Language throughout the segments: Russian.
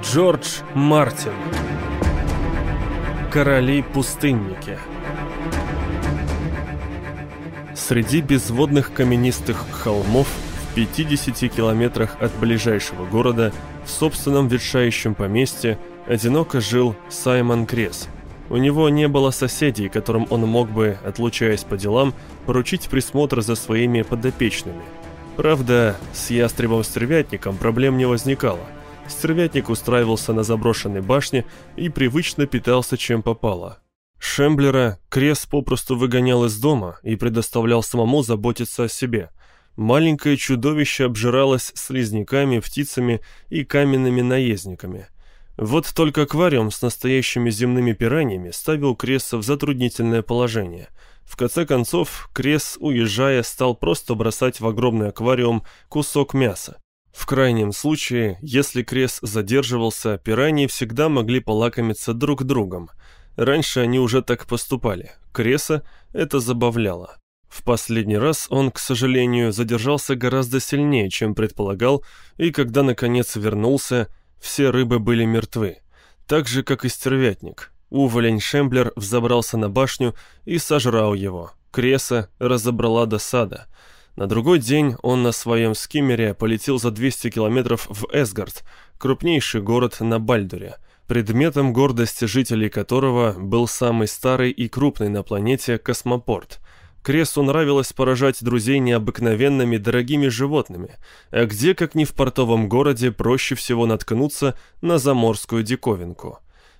Джордж Мартин Короли-пустынники Среди безводных каменистых холмов в 50 километрах от ближайшего города в собственном ветшающем поместье одиноко жил Саймон Крес. У него не было соседей, которым он мог бы, отлучаясь по делам, поручить присмотр за своими подопечными. Правда, с ястребом-стервятником проблем не возникало – Стервятник устраивался на заброшенной башне и привычно питался чем попало. Шемблера Крес попросту выгонял из дома и предоставлял самому заботиться о себе. Маленькое чудовище обжиралось слизняками, птицами и каменными наездниками. Вот только аквариум с настоящими земными пираньями ставил Креса в затруднительное положение. В конце концов, Крес, уезжая, стал просто бросать в огромный аквариум кусок мяса. В крайнем случае, если Крес задерживался, пираньи всегда могли полакомиться друг другом. Раньше они уже так поступали. Креса это забавляло. В последний раз он, к сожалению, задержался гораздо сильнее, чем предполагал, и когда наконец вернулся, все рыбы были мертвы. Так же, как и стервятник. Уволень Шемблер взобрался на башню и сожрал его. Креса разобрала досада. На другой день он на своем скиммере полетел за 200 километров в Эсгард, крупнейший город на Бальдуре, предметом гордости жителей которого был самый старый и крупный на планете космопорт. Кресу нравилось поражать друзей необыкновенными дорогими животными, а где, как ни в портовом городе, проще всего наткнуться на заморскую диковинку.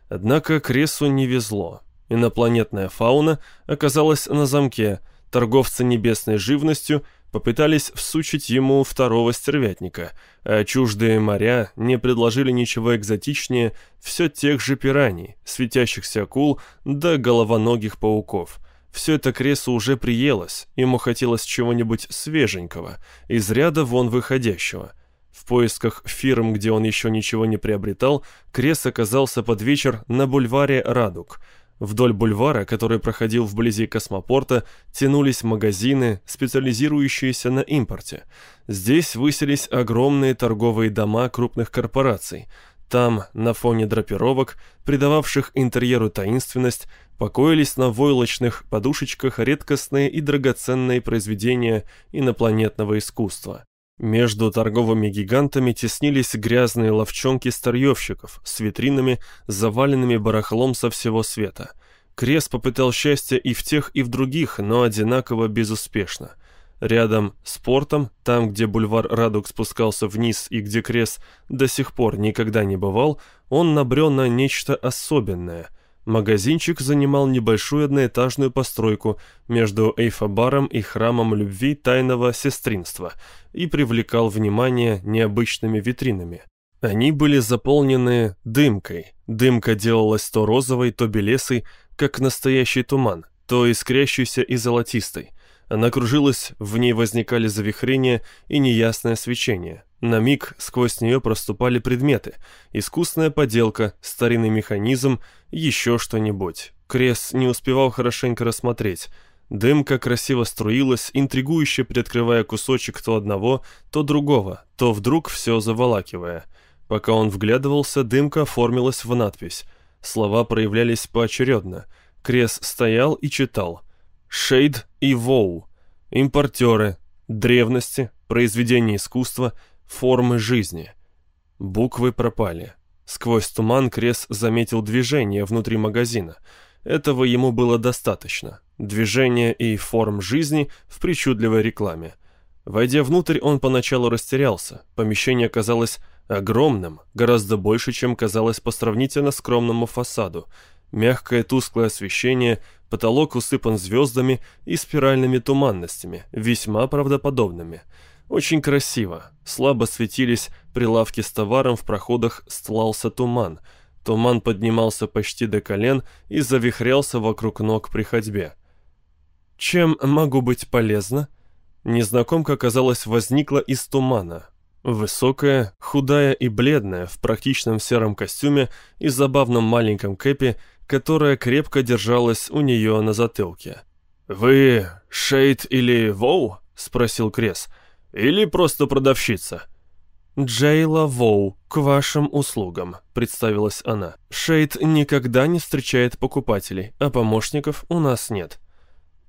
Однако Кресу не везло. Инопланетная фауна оказалась на замке, торговцы небесной живностью – попытались всучить ему второго стервятника, а чуждые моря не предложили ничего экзотичнее все тех же пираний, светящихся акул да головоногих пауков. Все это Кресу уже приелось, ему хотелось чего-нибудь свеженького, из ряда вон выходящего. В поисках фирм, где он еще ничего не приобретал, Крес оказался под вечер на бульваре «Радуг», Вдоль бульвара, который проходил вблизи космопорта, тянулись магазины, специализирующиеся на импорте. Здесь высились огромные торговые дома крупных корпораций. Там, на фоне драпировок, придававших интерьеру таинственность, покоились на войлочных подушечках редкостные и драгоценные произведения инопланетного искусства. Между торговыми гигантами теснились грязные ловчонки старьевщиков с витринами, заваленными барахлом со всего света. Крес попытал счастье и в тех, и в других, но одинаково безуспешно. Рядом с портом, там, где бульвар Радуг спускался вниз и где Крес до сих пор никогда не бывал, он набрел на нечто особенное – Магазинчик занимал небольшую одноэтажную постройку между Эйфобаром и храмом любви тайного сестринства и привлекал внимание необычными витринами. Они были заполнены дымкой. Дымка делалась то розовой, то белесой, как настоящий туман, то искрящейся и золотистой. Она кружилась, в ней возникали завихрения и неясное свечение. На миг сквозь нее проступали предметы. Искусная поделка, старинный механизм, еще что-нибудь. Крес не успевал хорошенько рассмотреть. Дымка красиво струилась, интригующе приоткрывая кусочек то одного, то другого, то вдруг все заволакивая. Пока он вглядывался, дымка оформилась в надпись. Слова проявлялись поочередно. Крес стоял и читал. «Шейд и Воу. Импортеры. Древности. Произведения искусства – формы жизни. Буквы пропали. Сквозь туман Крес заметил движение внутри магазина. Этого ему было достаточно. Движение и форм жизни в причудливой рекламе. Войдя внутрь, он поначалу растерялся. Помещение казалось огромным, гораздо больше, чем казалось по сравнительно скромному фасаду. Мягкое тусклое освещение, потолок усыпан звездами и спиральными туманностями, весьма правдоподобными – очень красиво. Слабо светились прилавки с товаром, в проходах стлался туман. Туман поднимался почти до колен и завихрялся вокруг ног при ходьбе. «Чем могу быть полезна?» Незнакомка, казалось, возникла из тумана. Высокая, худая и бледная, в практичном сером костюме и забавном маленьком кэпе, которая крепко держалась у нее на затылке. «Вы Шейд или Воу?» — спросил Крес. — или просто продавщица?» «Джейла Воу, к вашим услугам», — представилась она. «Шейд никогда не встречает покупателей, а помощников у нас нет».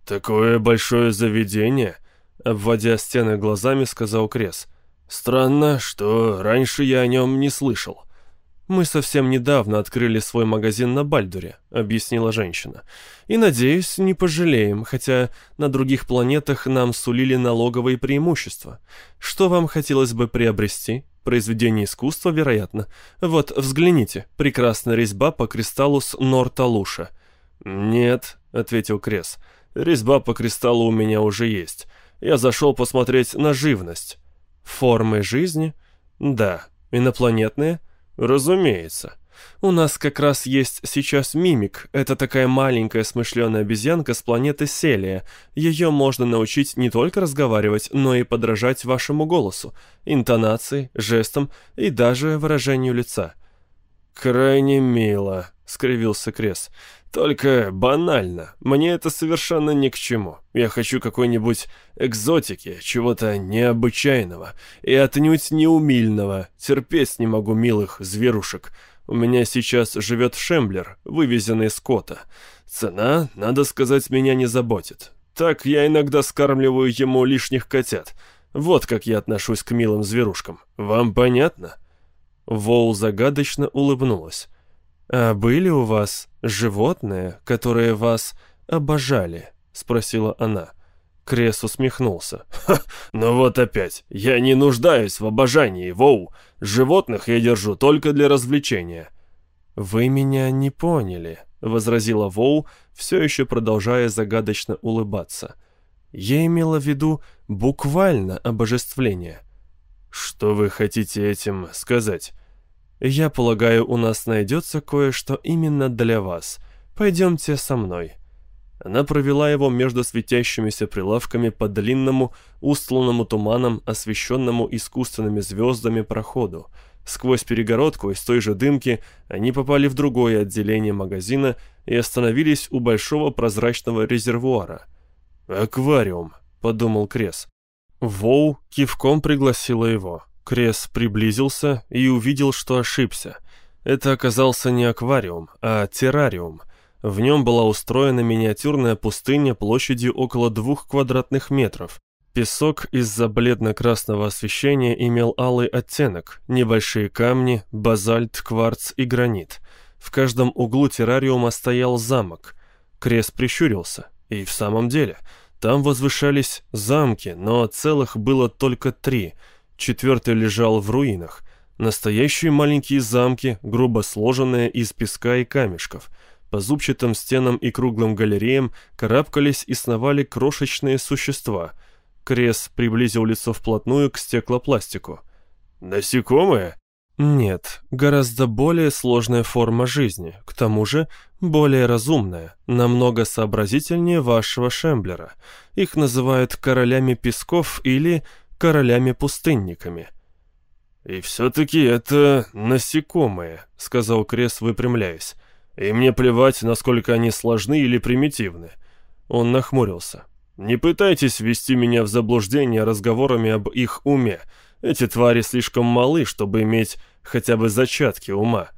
«Такое большое заведение», — обводя стены глазами, сказал Крес. «Странно, что раньше я о нем не слышал». «Мы совсем недавно открыли свой магазин на Бальдуре», — объяснила женщина. «И, надеюсь, не пожалеем, хотя на других планетах нам сулили налоговые преимущества. Что вам хотелось бы приобрести? Произведение искусства, вероятно. Вот, взгляните, прекрасная резьба по кристаллу с Норталуша». «Нет», — ответил Крес, — «резьба по кристаллу у меня уже есть. Я зашел посмотреть на живность». «Формы жизни?» «Да. Инопланетные?» «Разумеется. У нас как раз есть сейчас мимик. Это такая маленькая смышленая обезьянка с планеты Селия. Ее можно научить не только разговаривать, но и подражать вашему голосу, интонации, жестам и даже выражению лица». «Крайне мило», — скривился Крес. Только банально. Мне это совершенно ни к чему. Я хочу какой-нибудь экзотики, чего-то необычайного и отнюдь неумильного. Терпеть не могу милых зверушек. У меня сейчас живет Шемблер, вывезенный с кота. Цена, надо сказать, меня не заботит. Так я иногда скармливаю ему лишних котят. Вот как я отношусь к милым зверушкам. Вам понятно?» Воул загадочно улыбнулась. «А были у вас животные, которые вас обожали?» — спросила она. Крес усмехнулся. «Ха, ну вот опять. Я не нуждаюсь в обожании, Воу. Животных я держу только для развлечения». «Вы меня не поняли», — возразила Воу, все еще продолжая загадочно улыбаться. «Я имела в виду буквально обожествление». «Что вы хотите этим сказать?» Я полагаю, у нас найдется кое-что именно для вас. Пойдемте со мной». Она провела его между светящимися прилавками по длинному, устланному туманом, освещенному искусственными звездами проходу. Сквозь перегородку из той же дымки они попали в другое отделение магазина и остановились у большого прозрачного резервуара. «Аквариум», — подумал Крес. Воу кивком пригласила его. Крес приблизился и увидел, что ошибся. Это оказался не аквариум, а террариум. В нем была устроена миниатюрная пустыня площадью около двух квадратных метров. Песок из-за бледно-красного освещения имел алый оттенок, небольшие камни, базальт, кварц и гранит. В каждом углу террариума стоял замок. Крес прищурился. И в самом деле, там возвышались замки, но целых было только три — четвертый лежал в руинах. Настоящие маленькие замки, грубо сложенные из песка и камешков. По зубчатым стенам и круглым галереям карабкались и сновали крошечные существа. Крес приблизил лицо вплотную к стеклопластику. «Насекомые?» Нет, гораздо более сложная форма жизни, к тому же более разумная, намного сообразительнее вашего Шемблера. Их называют королями песков или королями-пустынниками. «И все-таки это насекомые», — сказал Крес, выпрямляясь. «И мне плевать, насколько они сложны или примитивны». Он нахмурился. «Не пытайтесь ввести меня в заблуждение разговорами об их уме. Эти твари слишком малы, чтобы иметь хотя бы зачатки ума.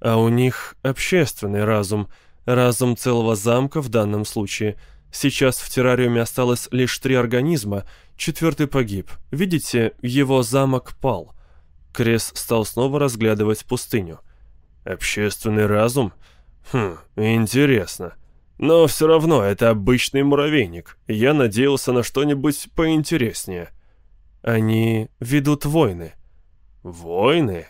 А у них общественный разум, разум целого замка в данном случае. Сейчас в террариуме осталось лишь три организма, Четвертый погиб. Видите, его замок пал. Крес стал снова разглядывать пустыню. Общественный разум? Хм, интересно. Но все равно это обычный муравейник. Я надеялся на что-нибудь поинтереснее. Они ведут войны. Войны?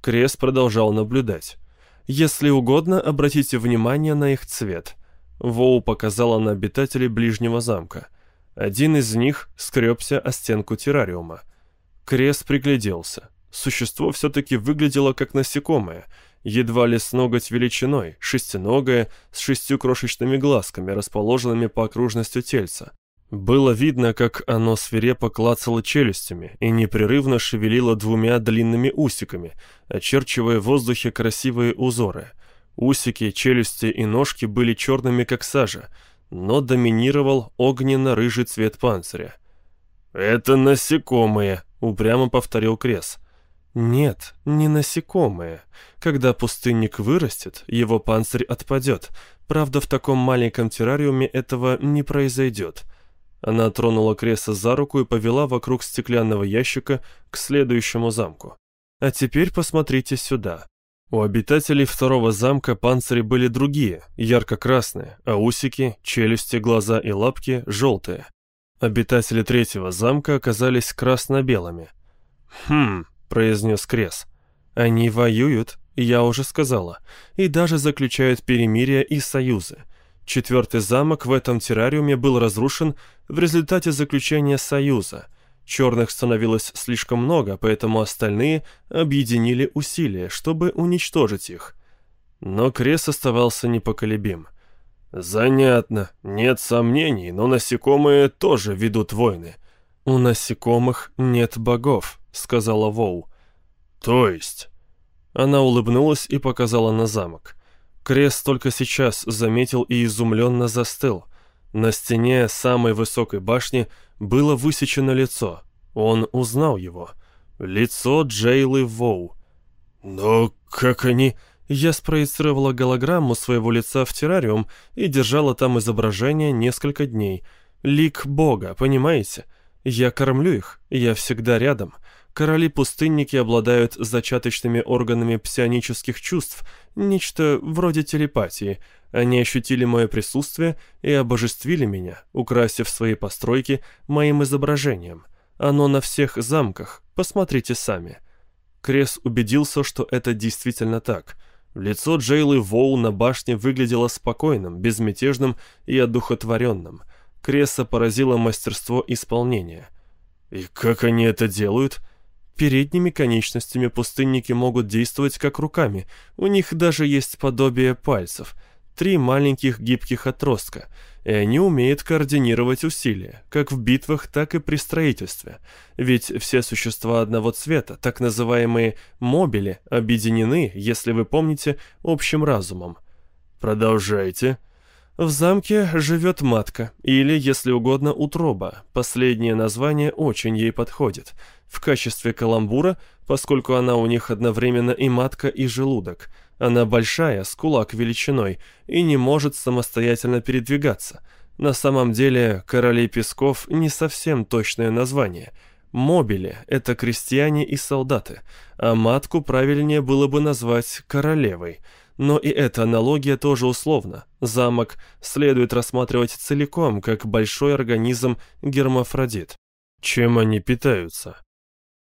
Крес продолжал наблюдать. Если угодно, обратите внимание на их цвет. Воу показала на обитателей ближнего замка. Один из них скребся о стенку террариума. Крес пригляделся. Существо все-таки выглядело как насекомое, едва ли с ноготь величиной, шестиногое, с шестью крошечными глазками, расположенными по окружности тельца. Было видно, как оно свирепо клацало челюстями и непрерывно шевелило двумя длинными усиками, очерчивая в воздухе красивые узоры. Усики, челюсти и ножки были черными, как сажа, но доминировал огненно-рыжий цвет панциря. «Это насекомые», — упрямо повторил Крес. Нет, не насекомые. Когда пустынник вырастет, его панцирь отпадет. Правда, в таком маленьком террариуме этого не произойдет. Она тронула Креса за руку и повела вокруг стеклянного ящика к следующему замку. А теперь посмотрите сюда. У обитателей второго замка панцири были другие, ярко-красные, а усики, челюсти, глаза и лапки – желтые. Обитатели третьего замка оказались красно-белыми. «Хм», – произнес Крес. «Они воюют, я уже сказала, и даже заключают перемирия и союзы. Четвертый замок в этом террариуме был разрушен в результате заключения союза. Черных становилось слишком много, поэтому остальные объединили усилия, чтобы уничтожить их. Но Крес оставался непоколебим. «Занятно. Нет сомнений, но насекомые тоже ведут войны». «У насекомых нет богов», — сказала Воу. «То есть?» Она улыбнулась и показала на замок. Крест только сейчас заметил и изумленно застыл. На стене самой высокой башни было высечено лицо. Он узнал его. Лицо Джейлы Воу. «Но как они...» Я спроецировала голограмму своего лица в террариум и держала там изображение несколько дней. Лик Бога, понимаете? Я кормлю их, я всегда рядом. Короли-пустынники обладают зачаточными органами псионических чувств, нечто вроде телепатии. Они ощутили мое присутствие и обожествили меня, украсив свои постройки моим изображением. Оно на всех замках, посмотрите сами. Крес убедился, что это действительно так. Лицо Джейлы Воу на башне выглядело спокойным, безмятежным и одухотворенным. Креса поразило мастерство исполнения. «И как они это делают?» Передними конечностями пустынники могут действовать как руками, у них даже есть подобие пальцев, три маленьких гибких отростка, и они умеют координировать усилия, как в битвах, так и при строительстве. Ведь все существа одного цвета, так называемые мобили, объединены, если вы помните, общим разумом. Продолжайте. В замке живет матка, или, если угодно, утроба. Последнее название очень ей подходит. В качестве каламбура, поскольку она у них одновременно и матка, и желудок. Она большая, с кулак величиной, и не может самостоятельно передвигаться. На самом деле, короли песков не совсем точное название. Мобили – это крестьяне и солдаты, а матку правильнее было бы назвать королевой – но и эта аналогия тоже условна. Замок следует рассматривать целиком, как большой организм гермафродит. Чем они питаются?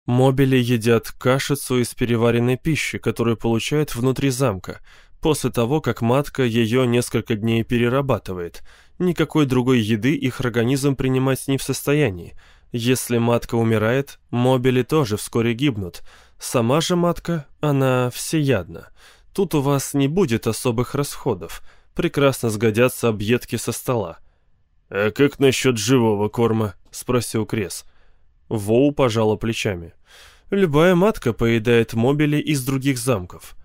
Мобили едят кашицу из переваренной пищи, которую получают внутри замка, после того, как матка ее несколько дней перерабатывает. Никакой другой еды их организм принимать не в состоянии. Если матка умирает, мобили тоже вскоре гибнут. Сама же матка, она всеядна. Тут у вас не будет особых расходов. Прекрасно сгодятся объедки со стола. «А как насчет живого корма?» — спросил Крес. Воу пожала плечами. «Любая матка поедает мобили из других замков».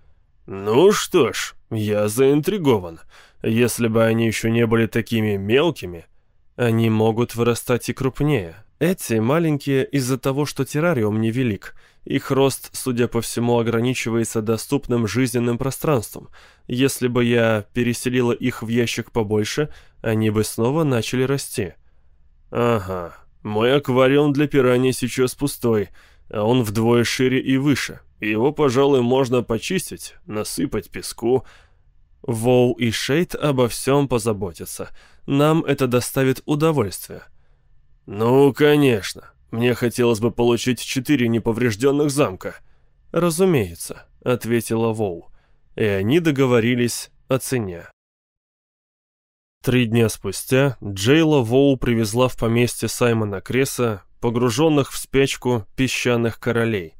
«Ну что ж, я заинтригован. Если бы они еще не были такими мелкими...» «Они могут вырастать и крупнее. Эти маленькие из-за того, что террариум невелик. Их рост, судя по всему, ограничивается доступным жизненным пространством. Если бы я переселила их в ящик побольше, они бы снова начали расти. Ага, мой аквариум для пираний сейчас пустой, а он вдвое шире и выше. Его, пожалуй, можно почистить, насыпать песку. Воу и Шейд обо всем позаботятся. Нам это доставит удовольствие. Ну, конечно. Мне хотелось бы получить четыре неповрежденных замка». «Разумеется», — ответила Воу. И они договорились о цене. Три дня спустя Джейла Воу привезла в поместье Саймона Креса погруженных в спячку песчаных королей.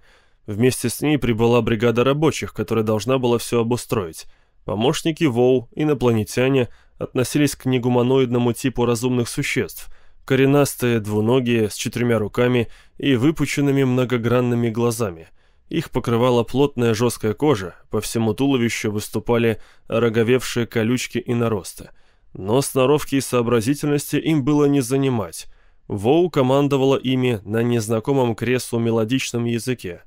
Вместе с ней прибыла бригада рабочих, которая должна была все обустроить. Помощники Воу, инопланетяне, относились к негуманоидному типу разумных существ — коренастые, двуногие, с четырьмя руками и выпученными многогранными глазами. Их покрывала плотная жесткая кожа, по всему туловищу выступали роговевшие колючки и наросты. Но сноровки и сообразительности им было не занимать. Воу командовала ими на незнакомом кресу мелодичном языке.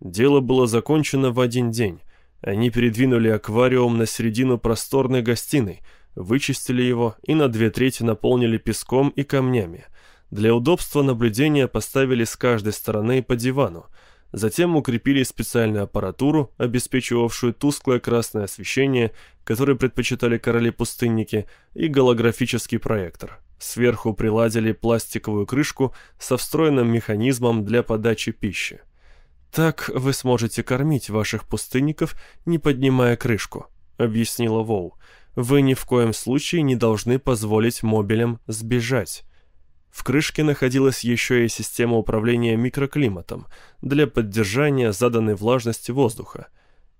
Дело было закончено в один день. Они передвинули аквариум на середину просторной гостиной, вычистили его и на две трети наполнили песком и камнями. Для удобства наблюдения поставили с каждой стороны по дивану. Затем укрепили специальную аппаратуру, обеспечивавшую тусклое красное освещение, которое предпочитали короли-пустынники, и голографический проектор. Сверху приладили пластиковую крышку со встроенным механизмом для подачи пищи. «Так вы сможете кормить ваших пустынников, не поднимая крышку», — объяснила Воу. «Вы ни в коем случае не должны позволить мобилям сбежать». В крышке находилась еще и система управления микроклиматом для поддержания заданной влажности воздуха.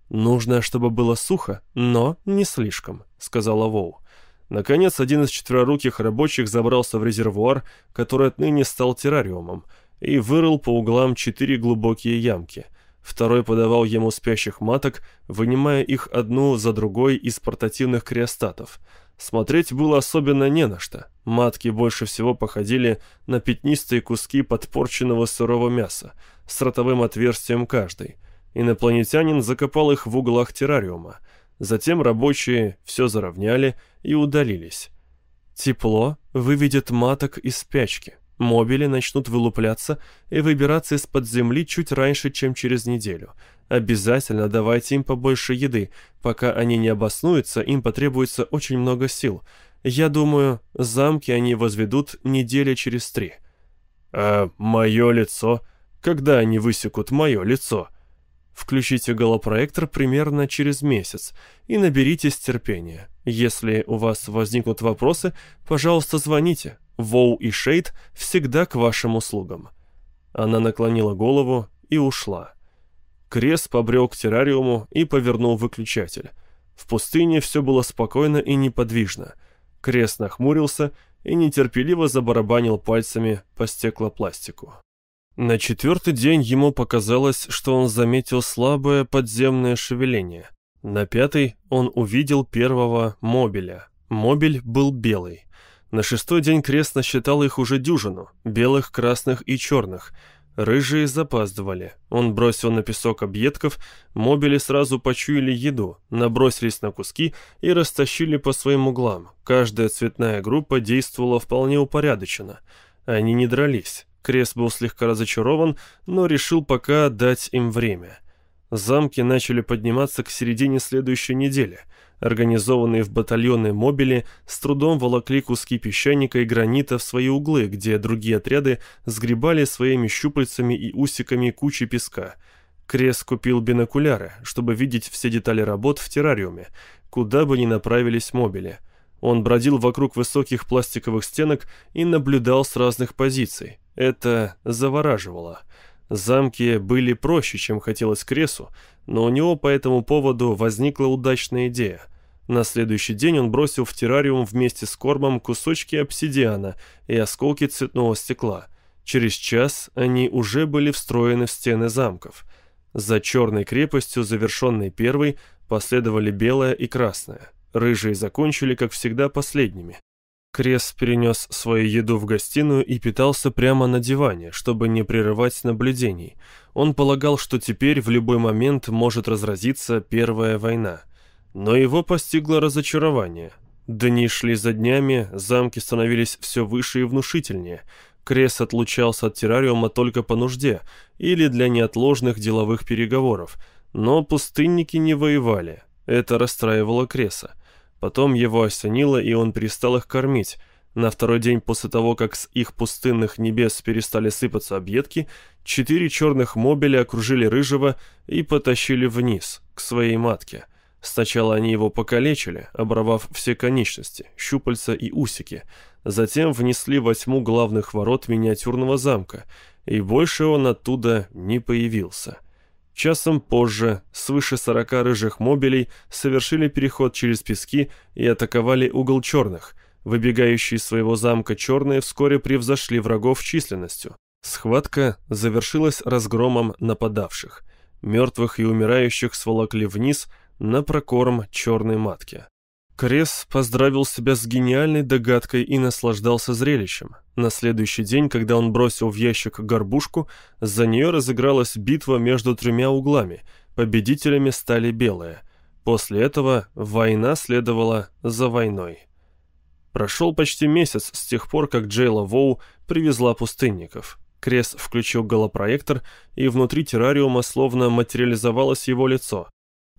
«Нужно, чтобы было сухо, но не слишком», — сказала Воу. Наконец, один из четвероруких рабочих забрался в резервуар, который отныне стал террариумом, и вырыл по углам четыре глубокие ямки. Второй подавал ему спящих маток, вынимая их одну за другой из портативных криостатов. Смотреть было особенно не на что. Матки больше всего походили на пятнистые куски подпорченного сырого мяса с ротовым отверстием каждый. Инопланетянин закопал их в углах террариума. Затем рабочие все заровняли и удалились. Тепло выведет маток из спячки. Мобили начнут вылупляться и выбираться из-под земли чуть раньше, чем через неделю. Обязательно давайте им побольше еды. Пока они не обоснуются, им потребуется очень много сил. Я думаю, замки они возведут недели через три. А мое лицо? Когда они высекут мое лицо? Включите голопроектор примерно через месяц и наберитесь терпения. Если у вас возникнут вопросы, пожалуйста, звоните. Воу и Шейд всегда к вашим услугам». Она наклонила голову и ушла. Крес побрел к террариуму и повернул выключатель. В пустыне все было спокойно и неподвижно. Крес нахмурился и нетерпеливо забарабанил пальцами по стеклопластику. На четвертый день ему показалось, что он заметил слабое подземное шевеление. На пятый он увидел первого мобиля. Мобиль был белый. На шестой день крест насчитал их уже дюжину, белых, красных и черных. Рыжие запаздывали. Он бросил на песок объедков, мобили сразу почуяли еду, набросились на куски и растащили по своим углам. Каждая цветная группа действовала вполне упорядоченно. Они не дрались. Крест был слегка разочарован, но решил пока дать им время. Замки начали подниматься к середине следующей недели. Организованные в батальоны мобили с трудом волокли куски песчаника и гранита в свои углы, где другие отряды сгребали своими щупальцами и усиками кучи песка. Крес купил бинокуляры, чтобы видеть все детали работ в террариуме, куда бы ни направились мобили. Он бродил вокруг высоких пластиковых стенок и наблюдал с разных позиций. Это завораживало. Замки были проще, чем хотелось Кресу, но у него по этому поводу возникла удачная идея. На следующий день он бросил в террариум вместе с кормом кусочки обсидиана и осколки цветного стекла. Через час они уже были встроены в стены замков. За черной крепостью, завершенной первой, последовали белая и красная. Рыжие закончили, как всегда, последними. Крес перенес свою еду в гостиную и питался прямо на диване, чтобы не прерывать наблюдений. Он полагал, что теперь в любой момент может разразиться Первая война. Но его постигло разочарование. Дни шли за днями, замки становились все выше и внушительнее. Крес отлучался от террариума только по нужде или для неотложных деловых переговоров. Но пустынники не воевали. Это расстраивало Креса. Потом его осенило, и он перестал их кормить. На второй день после того, как с их пустынных небес перестали сыпаться объедки, четыре черных мобиля окружили Рыжего и потащили вниз, к своей матке. Сначала они его покалечили, оборвав все конечности, щупальца и усики. Затем внесли восьму главных ворот миниатюрного замка, и больше он оттуда не появился. Часом позже свыше сорока рыжих мобилей совершили переход через пески и атаковали угол черных. Выбегающие из своего замка черные вскоре превзошли врагов численностью. Схватка завершилась разгромом нападавших. Мертвых и умирающих сволокли вниз на прокорм черной матки. Крес поздравил себя с гениальной догадкой и наслаждался зрелищем. На следующий день, когда он бросил в ящик горбушку, за нее разыгралась битва между тремя углами. Победителями стали белые. После этого война следовала за войной. Прошел почти месяц с тех пор, как Джейла Воу привезла пустынников. Крес включил голопроектор, и внутри террариума словно материализовалось его лицо.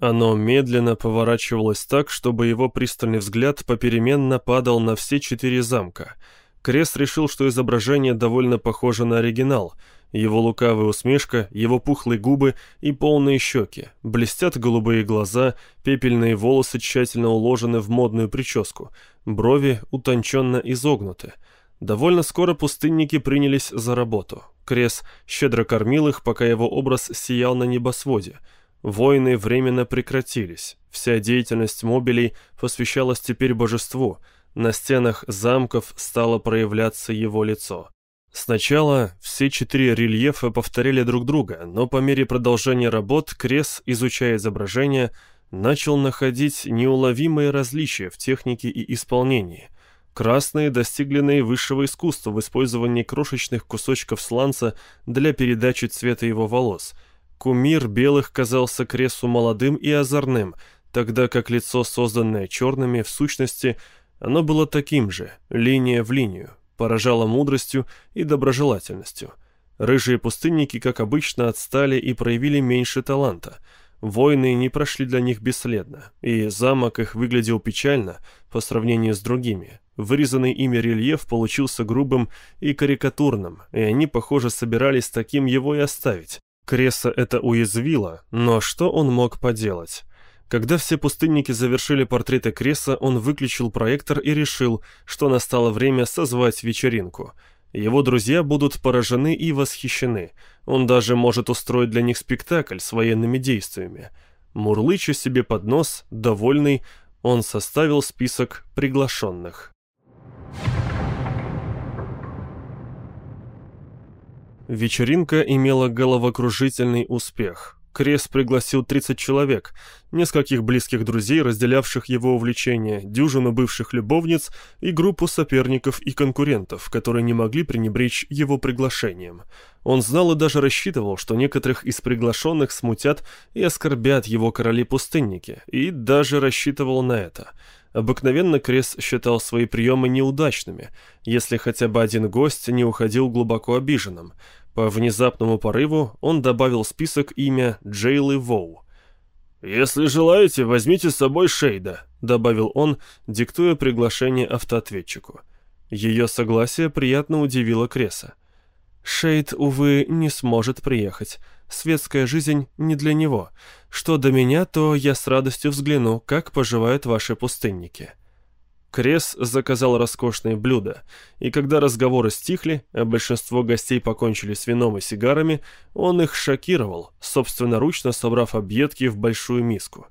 Оно медленно поворачивалось так, чтобы его пристальный взгляд попеременно падал на все четыре замка. Крест решил, что изображение довольно похоже на оригинал. Его лукавая усмешка, его пухлые губы и полные щеки, блестят голубые глаза, пепельные волосы тщательно уложены в модную прическу, брови утонченно изогнуты. Довольно скоро пустынники принялись за работу. Крес щедро кормил их, пока его образ сиял на небосводе – Войны временно прекратились. Вся деятельность мобилей посвящалась теперь божеству. На стенах замков стало проявляться его лицо. Сначала все четыре рельефа повторяли друг друга, но по мере продолжения работ Крес, изучая изображения, начал находить неуловимые различия в технике и исполнении. Красные достигли наивысшего искусства в использовании крошечных кусочков сланца для передачи цвета его волос – Кумир белых казался Кресу молодым и озорным, тогда как лицо, созданное черными, в сущности, оно было таким же, линия в линию, поражало мудростью и доброжелательностью. Рыжие пустынники, как обычно, отстали и проявили меньше таланта. Войны не прошли для них бесследно, и замок их выглядел печально по сравнению с другими. Вырезанный ими рельеф получился грубым и карикатурным, и они, похоже, собирались таким его и оставить. Креса это уязвило, но что он мог поделать? Когда все пустынники завершили портреты Креса, он выключил проектор и решил, что настало время созвать вечеринку. Его друзья будут поражены и восхищены. Он даже может устроить для них спектакль с военными действиями. Мурлыча себе под нос, довольный, он составил список приглашенных. Вечеринка имела головокружительный успех. Крес пригласил 30 человек, нескольких близких друзей, разделявших его увлечения, дюжину бывших любовниц и группу соперников и конкурентов, которые не могли пренебречь его приглашением. Он знал и даже рассчитывал, что некоторых из приглашенных смутят и оскорбят его короли-пустынники, и даже рассчитывал на это – Обыкновенно Крес считал свои приемы неудачными, если хотя бы один гость не уходил глубоко обиженным. По внезапному порыву он добавил список имя Джейлы Воу. «Если желаете, возьмите с собой Шейда», — добавил он, диктуя приглашение автоответчику. Ее согласие приятно удивило Креса. Шейд, увы, не сможет приехать. Светская жизнь не для него. Что до меня, то я с радостью взгляну, как поживают ваши пустынники». Крес заказал роскошные блюда, и когда разговоры стихли, а большинство гостей покончили с вином и сигарами, он их шокировал, собственноручно собрав объедки в большую миску.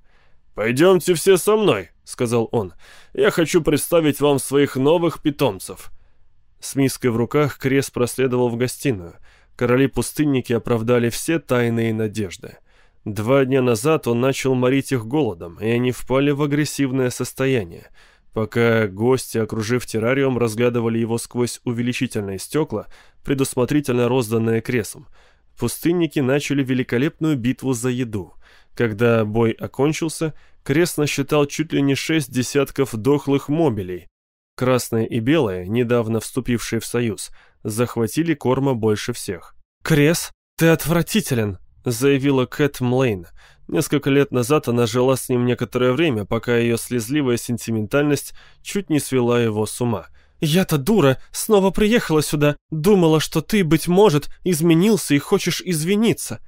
«Пойдемте все со мной», — сказал он. «Я хочу представить вам своих новых питомцев». С миской в руках Крес проследовал в гостиную. Короли-пустынники оправдали все тайные надежды. Два дня назад он начал морить их голодом, и они впали в агрессивное состояние. Пока гости, окружив террариум, разглядывали его сквозь увеличительные стекла, предусмотрительно розданные кресом, пустынники начали великолепную битву за еду. Когда бой окончился, Крест насчитал чуть ли не шесть десятков дохлых мобилей, Красные и белые, недавно вступившие в союз, захватили корма больше всех. «Крес, ты отвратителен!» — заявила Кэт Млейн. Несколько лет назад она жила с ним некоторое время, пока ее слезливая сентиментальность чуть не свела его с ума. «Я-то дура, снова приехала сюда, думала, что ты, быть может, изменился и хочешь извиниться».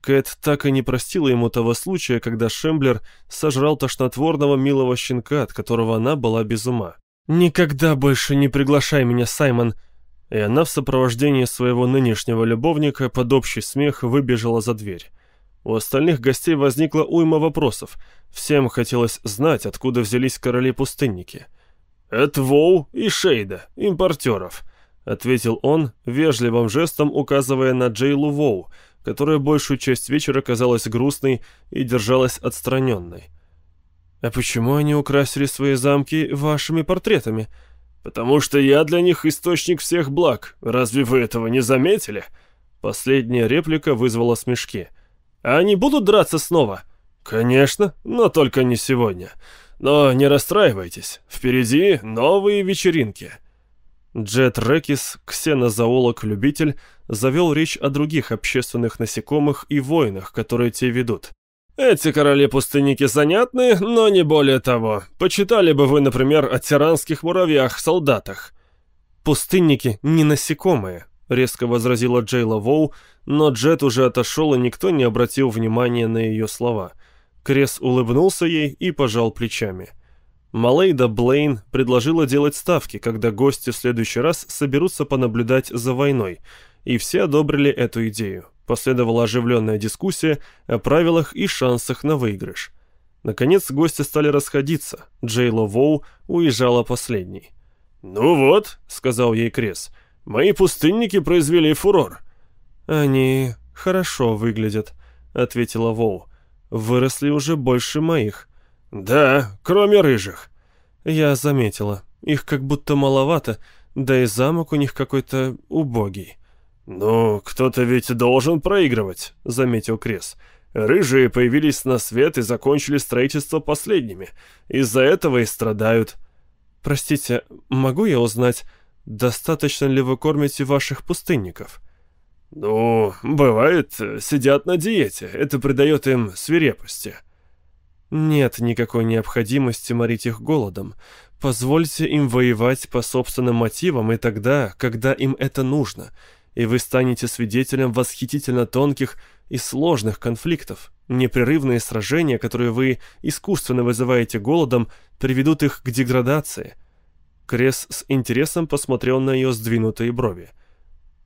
Кэт так и не простила ему того случая, когда Шемблер сожрал тошнотворного милого щенка, от которого она была без ума. «Никогда больше не приглашай меня, Саймон!» И она в сопровождении своего нынешнего любовника под общий смех выбежала за дверь. У остальных гостей возникла уйма вопросов. Всем хотелось знать, откуда взялись короли-пустынники. «Это Воу и Шейда, импортеров», — ответил он, вежливым жестом указывая на Джейлу Воу, которая большую часть вечера казалась грустной и держалась отстраненной. «А почему они украсили свои замки вашими портретами?» «Потому что я для них источник всех благ. Разве вы этого не заметили?» Последняя реплика вызвала смешки. «А они будут драться снова?» «Конечно, но только не сегодня. Но не расстраивайтесь, впереди новые вечеринки». Джет Рекис, ксенозоолог-любитель, завел речь о других общественных насекомых и войнах, которые те ведут. Эти короли-пустынники занятны, но не более того. Почитали бы вы, например, о тиранских муравьях-солдатах. «Пустынники не насекомые», — резко возразила Джейла Воу, но Джет уже отошел, и никто не обратил внимания на ее слова. Крес улыбнулся ей и пожал плечами. Малейда Блейн предложила делать ставки, когда гости в следующий раз соберутся понаблюдать за войной, и все одобрили эту идею. Последовала оживленная дискуссия о правилах и шансах на выигрыш. Наконец гости стали расходиться. Джейло Воу уезжала последней. «Ну вот», — сказал ей Крес, — «мои пустынники произвели фурор». «Они хорошо выглядят», — ответила Воу. «Выросли уже больше моих». «Да, кроме рыжих». «Я заметила. Их как будто маловато, да и замок у них какой-то убогий». «Ну, кто-то ведь должен проигрывать», — заметил Крес. «Рыжие появились на свет и закончили строительство последними. Из-за этого и страдают». «Простите, могу я узнать, достаточно ли вы кормите ваших пустынников?» «Ну, бывает, сидят на диете. Это придает им свирепости». «Нет никакой необходимости морить их голодом. Позвольте им воевать по собственным мотивам и тогда, когда им это нужно» и вы станете свидетелем восхитительно тонких и сложных конфликтов. Непрерывные сражения, которые вы искусственно вызываете голодом, приведут их к деградации. Крес с интересом посмотрел на ее сдвинутые брови.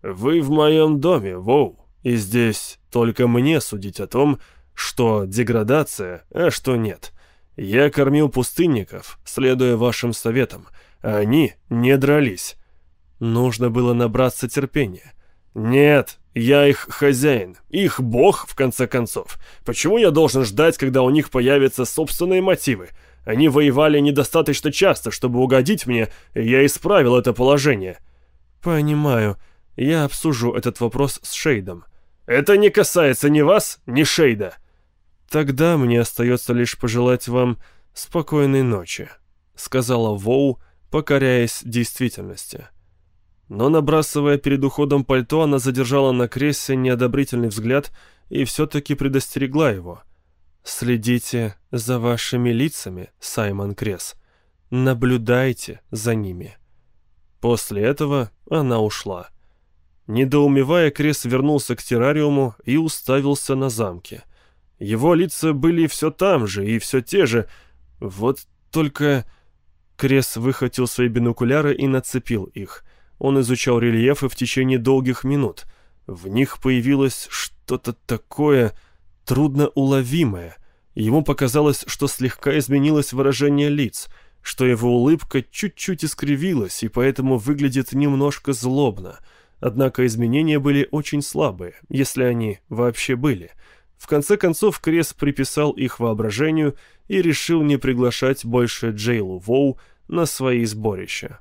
«Вы в моем доме, Воу, и здесь только мне судить о том, что деградация, а что нет. Я кормил пустынников, следуя вашим советам, а они не дрались». Нужно было набраться терпения. «Нет, я их хозяин, их бог, в конце концов. Почему я должен ждать, когда у них появятся собственные мотивы? Они воевали недостаточно часто, чтобы угодить мне, и я исправил это положение». «Понимаю. Я обсужу этот вопрос с Шейдом». «Это не касается ни вас, ни Шейда». «Тогда мне остается лишь пожелать вам спокойной ночи», — сказала Воу, покоряясь действительности. Но набрасывая перед уходом пальто, она задержала на Крессе неодобрительный взгляд и все-таки предостерегла его. «Следите за вашими лицами, Саймон Кресс. Наблюдайте за ними». После этого она ушла. Недоумевая, Кресс вернулся к террариуму и уставился на замке. Его лица были все там же и все те же, вот только... Кресс выхватил свои бинокуляры и нацепил их. Он изучал рельефы в течение долгих минут. В них появилось что-то такое трудноуловимое. Ему показалось, что слегка изменилось выражение лиц, что его улыбка чуть-чуть искривилась и поэтому выглядит немножко злобно. Однако изменения были очень слабые, если они вообще были. В конце концов, Крес приписал их воображению и решил не приглашать больше Джейлу Воу на свои сборища.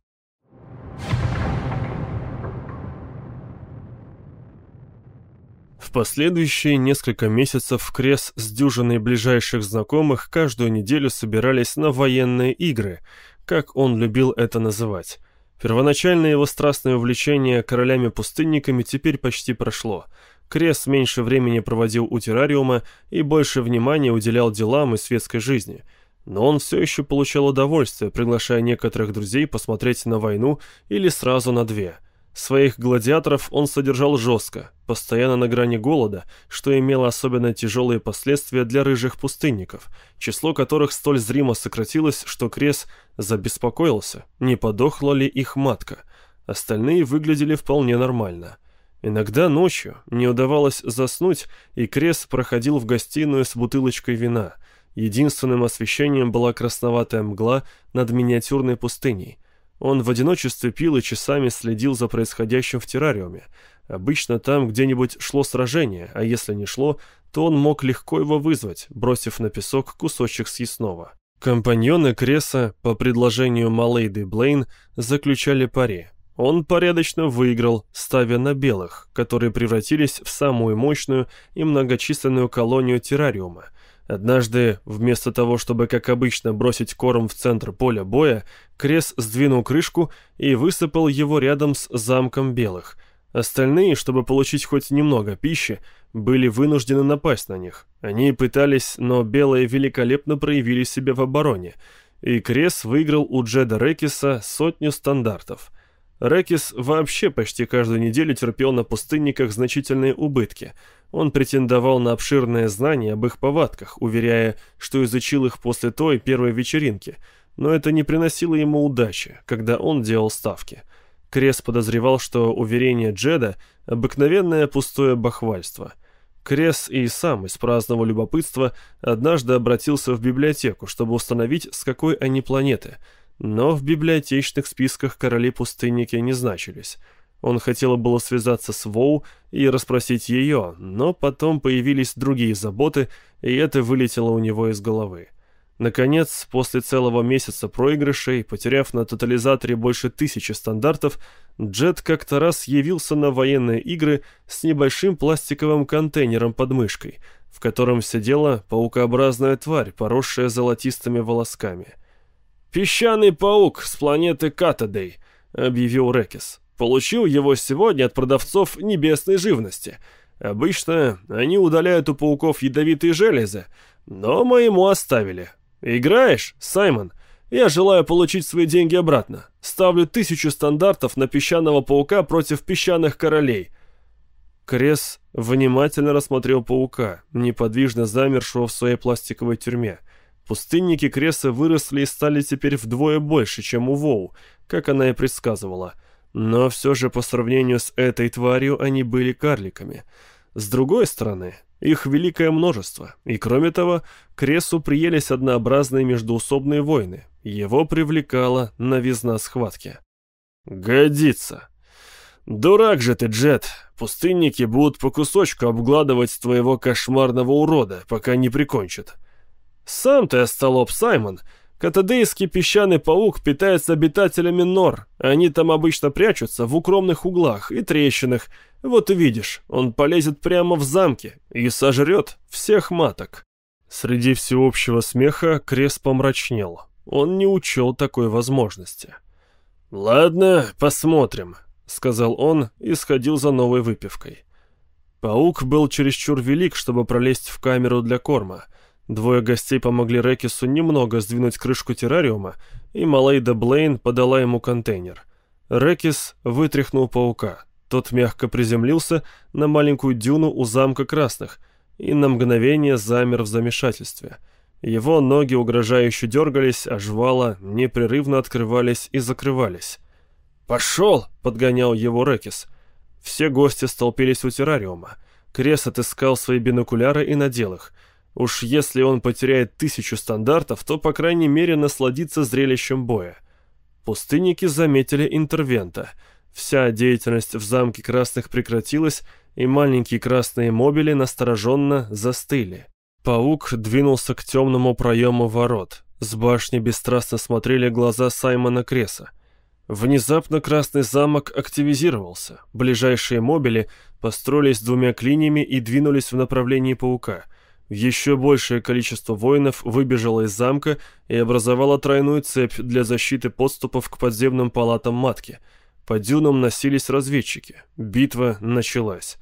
В последующие несколько месяцев Крес с дюжиной ближайших знакомых каждую неделю собирались на военные игры, как он любил это называть. Первоначальное его страстное увлечение королями-пустынниками теперь почти прошло. Крес меньше времени проводил у террариума и больше внимания уделял делам и светской жизни. Но он все еще получал удовольствие, приглашая некоторых друзей посмотреть на войну или сразу на две – Своих гладиаторов он содержал жестко, постоянно на грани голода, что имело особенно тяжелые последствия для рыжих пустынников, число которых столь зримо сократилось, что Крес забеспокоился, не подохла ли их матка. Остальные выглядели вполне нормально. Иногда ночью не удавалось заснуть, и Крес проходил в гостиную с бутылочкой вина. Единственным освещением была красноватая мгла над миниатюрной пустыней – он в одиночестве пил и часами следил за происходящим в террариуме. Обычно там где-нибудь шло сражение, а если не шло, то он мог легко его вызвать, бросив на песок кусочек съестного. Компаньоны Креса по предложению Малейды Блейн заключали пари. Он порядочно выиграл, ставя на белых, которые превратились в самую мощную и многочисленную колонию террариума. Однажды, вместо того, чтобы, как обычно, бросить корм в центр поля боя, Крес сдвинул крышку и высыпал его рядом с замком белых. Остальные, чтобы получить хоть немного пищи, были вынуждены напасть на них. Они пытались, но белые великолепно проявили себя в обороне, и Крес выиграл у Джеда Рекиса сотню стандартов. Рекис вообще почти каждую неделю терпел на пустынниках значительные убытки. Он претендовал на обширное знание об их повадках, уверяя, что изучил их после той первой вечеринки, но это не приносило ему удачи, когда он делал ставки. Крес подозревал, что уверение Джеда — обыкновенное пустое бахвальство. Крес и сам из праздного любопытства однажды обратился в библиотеку, чтобы установить, с какой они планеты — но в библиотечных списках короли-пустынники не значились. Он хотел было связаться с Воу и расспросить ее, но потом появились другие заботы, и это вылетело у него из головы. Наконец, после целого месяца проигрышей, потеряв на тотализаторе больше тысячи стандартов, Джет как-то раз явился на военные игры с небольшим пластиковым контейнером под мышкой, в котором сидела паукообразная тварь, поросшая золотистыми волосками – «Песчаный паук с планеты Катадей», — объявил Рекис. «Получил его сегодня от продавцов небесной живности. Обычно они удаляют у пауков ядовитые железы, но мы ему оставили. Играешь, Саймон? Я желаю получить свои деньги обратно. Ставлю тысячу стандартов на песчаного паука против песчаных королей». Крес внимательно рассмотрел паука, неподвижно замершего в своей пластиковой тюрьме. Пустынники Креса выросли и стали теперь вдвое больше, чем у Воу, как она и предсказывала. Но все же по сравнению с этой тварью они были карликами. С другой стороны, их великое множество, и кроме того, Кресу приелись однообразные междуусобные войны. Его привлекала новизна схватки. «Годится!» «Дурак же ты, Джет! Пустынники будут по кусочку обгладывать твоего кошмарного урода, пока не прикончат. «Сам ты остолоп, Саймон. Катадейский песчаный паук питается обитателями нор. Они там обычно прячутся в укромных углах и трещинах. Вот увидишь, он полезет прямо в замки и сожрет всех маток». Среди всеобщего смеха Крес помрачнел. Он не учел такой возможности. «Ладно, посмотрим», — сказал он и сходил за новой выпивкой. Паук был чересчур велик, чтобы пролезть в камеру для корма — Двое гостей помогли Рекису немного сдвинуть крышку террариума, и Малейда Блейн подала ему контейнер. Рекис вытряхнул паука. Тот мягко приземлился на маленькую дюну у замка красных и на мгновение замер в замешательстве. Его ноги угрожающе дергались, а жвала непрерывно открывались и закрывались. «Пошел!» — подгонял его Рекис. Все гости столпились у террариума. Крес отыскал свои бинокуляры и надел их — Уж если он потеряет тысячу стандартов, то, по крайней мере, насладится зрелищем боя. Пустынники заметили интервента. Вся деятельность в замке красных прекратилась, и маленькие красные мобили настороженно застыли. Паук двинулся к темному проему ворот. С башни бесстрастно смотрели глаза Саймона Креса. Внезапно Красный замок активизировался. Ближайшие мобили построились двумя клиньями и двинулись в направлении паука — еще большее количество воинов выбежало из замка и образовало тройную цепь для защиты подступов к подземным палатам матки. По дюнам носились разведчики. Битва началась.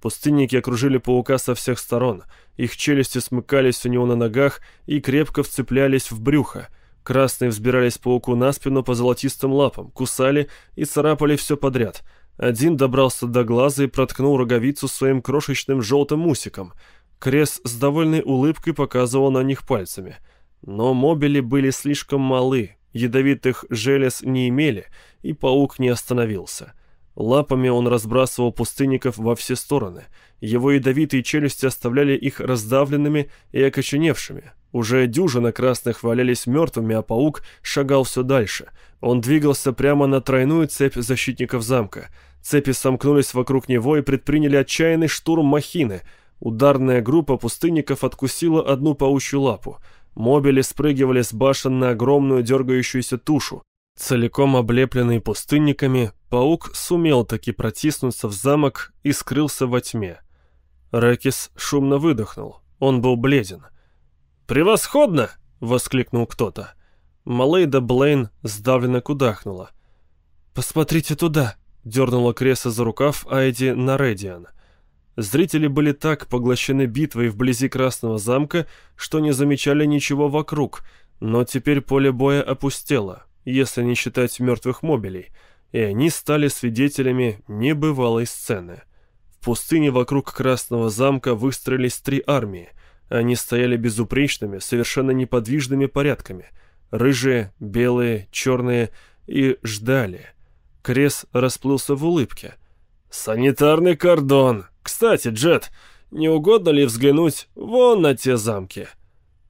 Пустынники окружили паука со всех сторон. Их челюсти смыкались у него на ногах и крепко вцеплялись в брюхо. Красные взбирались пауку на спину по золотистым лапам, кусали и царапали все подряд. Один добрался до глаза и проткнул роговицу своим крошечным желтым усиком — Крес с довольной улыбкой показывал на них пальцами. Но мобили были слишком малы, ядовитых желез не имели, и паук не остановился. Лапами он разбрасывал пустынников во все стороны. Его ядовитые челюсти оставляли их раздавленными и окоченевшими. Уже дюжина красных валялись мертвыми, а паук шагал все дальше. Он двигался прямо на тройную цепь защитников замка. Цепи сомкнулись вокруг него и предприняли отчаянный штурм махины — Ударная группа пустынников откусила одну паучью лапу. Мобили спрыгивали с башен на огромную дергающуюся тушу. Целиком облепленный пустынниками, паук сумел таки протиснуться в замок и скрылся во тьме. Рекис шумно выдохнул. Он был бледен. «Превосходно!» — воскликнул кто-то. Малейда Блейн сдавленно кудахнула. «Посмотрите туда!» — дернула Креса за рукав Айди на Редиан. Зрители были так поглощены битвой вблизи Красного замка, что не замечали ничего вокруг, но теперь поле боя опустело, если не считать мертвых мобилей, и они стали свидетелями небывалой сцены. В пустыне вокруг Красного замка выстроились три армии. Они стояли безупречными, совершенно неподвижными порядками. Рыжие, белые, черные и ждали. Крес расплылся в улыбке. «Санитарный кордон! Кстати, Джет, не угодно ли взглянуть вон на те замки?»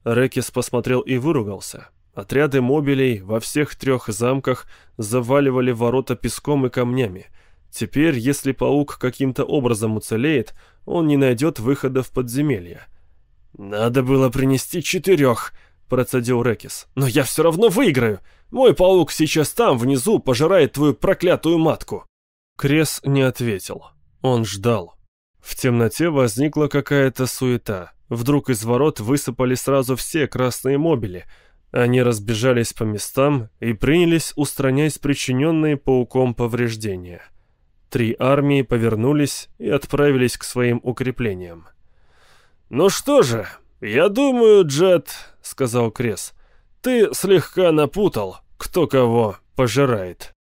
Рекис посмотрел и выругался. Отряды мобилей во всех трех замках заваливали ворота песком и камнями. Теперь, если паук каким-то образом уцелеет, он не найдет выхода в подземелье. «Надо было принести четырех», — процедил Рекис. «Но я все равно выиграю. Мой паук сейчас там, внизу, пожирает твою проклятую матку». Крес не ответил. Он ждал. В темноте возникла какая-то суета. Вдруг из ворот высыпали сразу все красные мобили — они разбежались по местам и принялись устранять причиненные пауком повреждения. Три армии повернулись и отправились к своим укреплениям. «Ну что же, я думаю, Джет», — сказал Крес, — «ты слегка напутал, кто кого пожирает».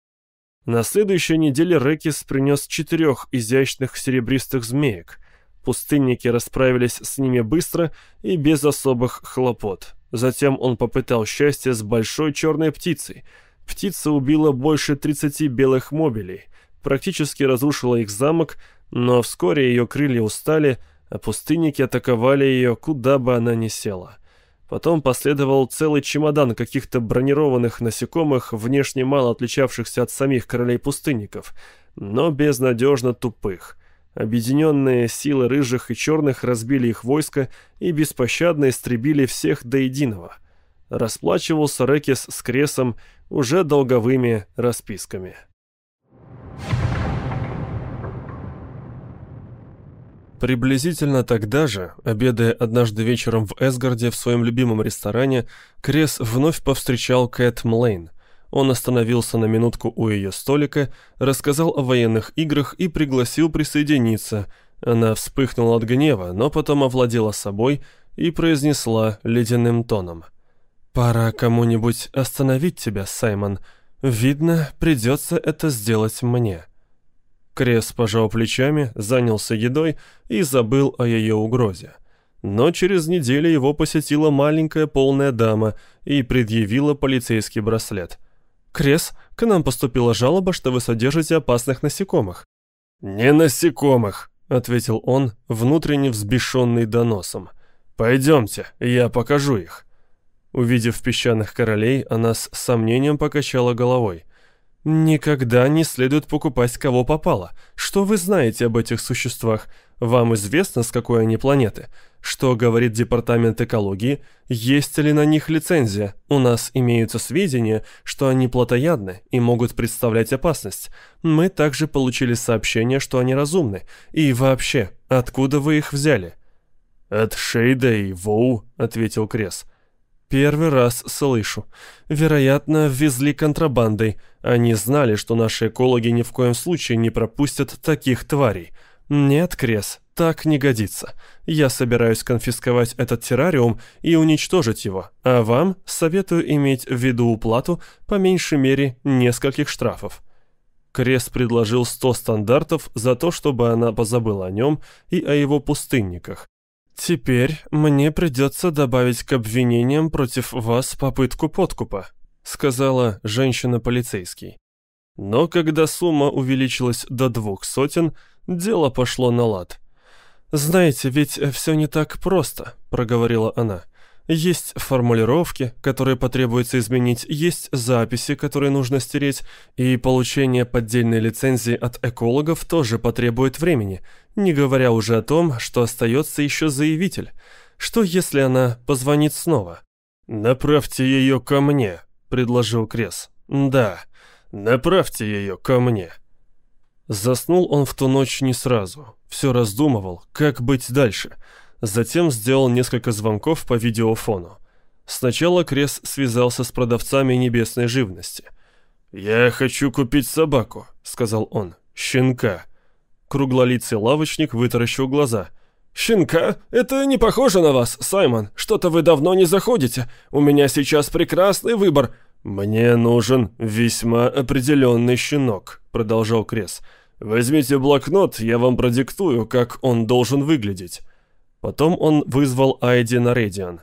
На следующей неделе Рекис принес четырех изящных серебристых змеек. Пустынники расправились с ними быстро и без особых хлопот. Затем он попытал счастье с большой черной птицей. Птица убила больше 30 белых мобилей, практически разрушила их замок, но вскоре ее крылья устали, а пустынники атаковали ее, куда бы она ни села. Потом последовал целый чемодан каких-то бронированных насекомых, внешне мало отличавшихся от самих королей-пустынников, но безнадежно тупых. Объединенные силы рыжих и черных разбили их войско и беспощадно истребили всех до единого. Расплачивался Рекис с Кресом уже долговыми расписками. Приблизительно тогда же, обедая однажды вечером в Эсгарде в своем любимом ресторане, Крес вновь повстречал Кэт Млейн – он остановился на минутку у ее столика, рассказал о военных играх и пригласил присоединиться. Она вспыхнула от гнева, но потом овладела собой и произнесла ледяным тоном. «Пора кому-нибудь остановить тебя, Саймон. Видно, придется это сделать мне». Крес пожал плечами, занялся едой и забыл о ее угрозе. Но через неделю его посетила маленькая полная дама и предъявила полицейский браслет – «Крес, к нам поступила жалоба, что вы содержите опасных насекомых». «Не насекомых», — ответил он, внутренне взбешенный доносом. «Пойдемте, я покажу их». Увидев песчаных королей, она с сомнением покачала головой. «Никогда не следует покупать кого попало. Что вы знаете об этих существах? Вам известно, с какой они планеты? Что говорит Департамент экологии? Есть ли на них лицензия? У нас имеются сведения, что они плотоядны и могут представлять опасность. Мы также получили сообщение, что они разумны. И вообще, откуда вы их взяли?» «От Шейда и Воу», — ответил Крес. «Первый раз слышу. Вероятно, ввезли контрабандой. Они знали, что наши экологи ни в коем случае не пропустят таких тварей». «Нет, Крес, так не годится. Я собираюсь конфисковать этот террариум и уничтожить его, а вам советую иметь в виду уплату по меньшей мере нескольких штрафов». Крес предложил 100 стандартов за то, чтобы она позабыла о нем и о его пустынниках. «Теперь мне придется добавить к обвинениям против вас попытку подкупа», сказала женщина-полицейский. Но когда сумма увеличилась до двух сотен, дело пошло на лад. «Знаете, ведь все не так просто», — проговорила она. «Есть формулировки, которые потребуется изменить, есть записи, которые нужно стереть, и получение поддельной лицензии от экологов тоже потребует времени, не говоря уже о том, что остается еще заявитель. Что если она позвонит снова?» «Направьте ее ко мне», — предложил Крес. «Да, направьте ее ко мне». Заснул он в ту ночь не сразу. Все раздумывал, как быть дальше. Затем сделал несколько звонков по видеофону. Сначала Крес связался с продавцами небесной живности. «Я хочу купить собаку», — сказал он. «Щенка». Круглолицый лавочник вытаращил глаза. «Щенка? Это не похоже на вас, Саймон. Что-то вы давно не заходите. У меня сейчас прекрасный выбор». «Мне нужен весьма определенный щенок», — продолжал Крес. «Возьмите блокнот, я вам продиктую, как он должен выглядеть». Потом он вызвал Айди на Редиан.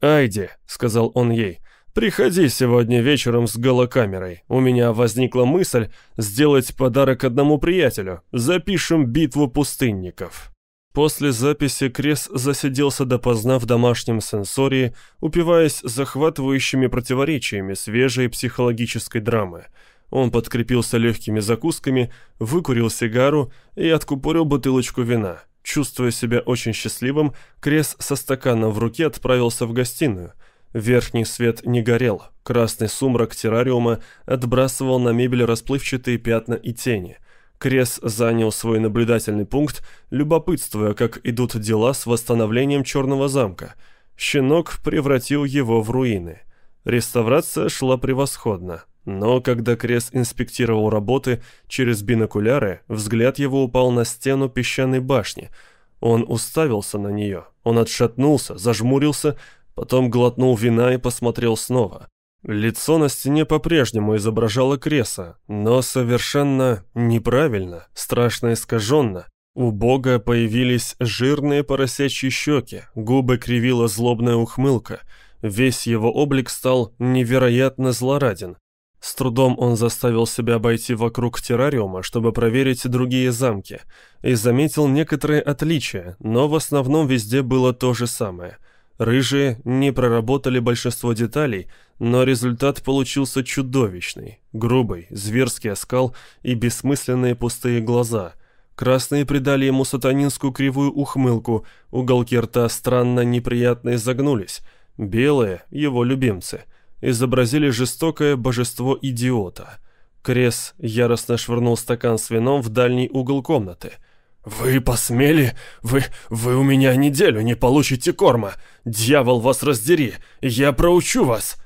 «Айди», — сказал он ей, — «приходи сегодня вечером с голокамерой. У меня возникла мысль сделать подарок одному приятелю. Запишем битву пустынников». После записи Крес засиделся допоздна в домашнем сенсории, упиваясь захватывающими противоречиями свежей психологической драмы. Он подкрепился легкими закусками, выкурил сигару и откупорил бутылочку вина. Чувствуя себя очень счастливым, Крес со стаканом в руке отправился в гостиную. Верхний свет не горел, красный сумрак террариума отбрасывал на мебель расплывчатые пятна и тени. Крес занял свой наблюдательный пункт, любопытствуя, как идут дела с восстановлением Черного замка. Щенок превратил его в руины. Реставрация шла превосходно. Но когда Крес инспектировал работы через бинокуляры, взгляд его упал на стену песчаной башни. Он уставился на нее. Он отшатнулся, зажмурился, потом глотнул вина и посмотрел снова. Лицо на стене по-прежнему изображало Креса, но совершенно неправильно, страшно искаженно. У бога появились жирные поросячьи щеки, губы кривила злобная ухмылка. Весь его облик стал невероятно злораден. С трудом он заставил себя обойти вокруг террариума, чтобы проверить другие замки, и заметил некоторые отличия, но в основном везде было то же самое. Рыжие не проработали большинство деталей, но результат получился чудовищный. Грубый, зверский оскал и бессмысленные пустые глаза. Красные придали ему сатанинскую кривую ухмылку, уголки рта странно неприятно изогнулись. Белые — его любимцы — изобразили жестокое божество-идиота. Крес яростно швырнул стакан с вином в дальний угол комнаты. «Вы посмели? Вы... вы у меня неделю не получите корма! Дьявол вас раздери! Я проучу вас!»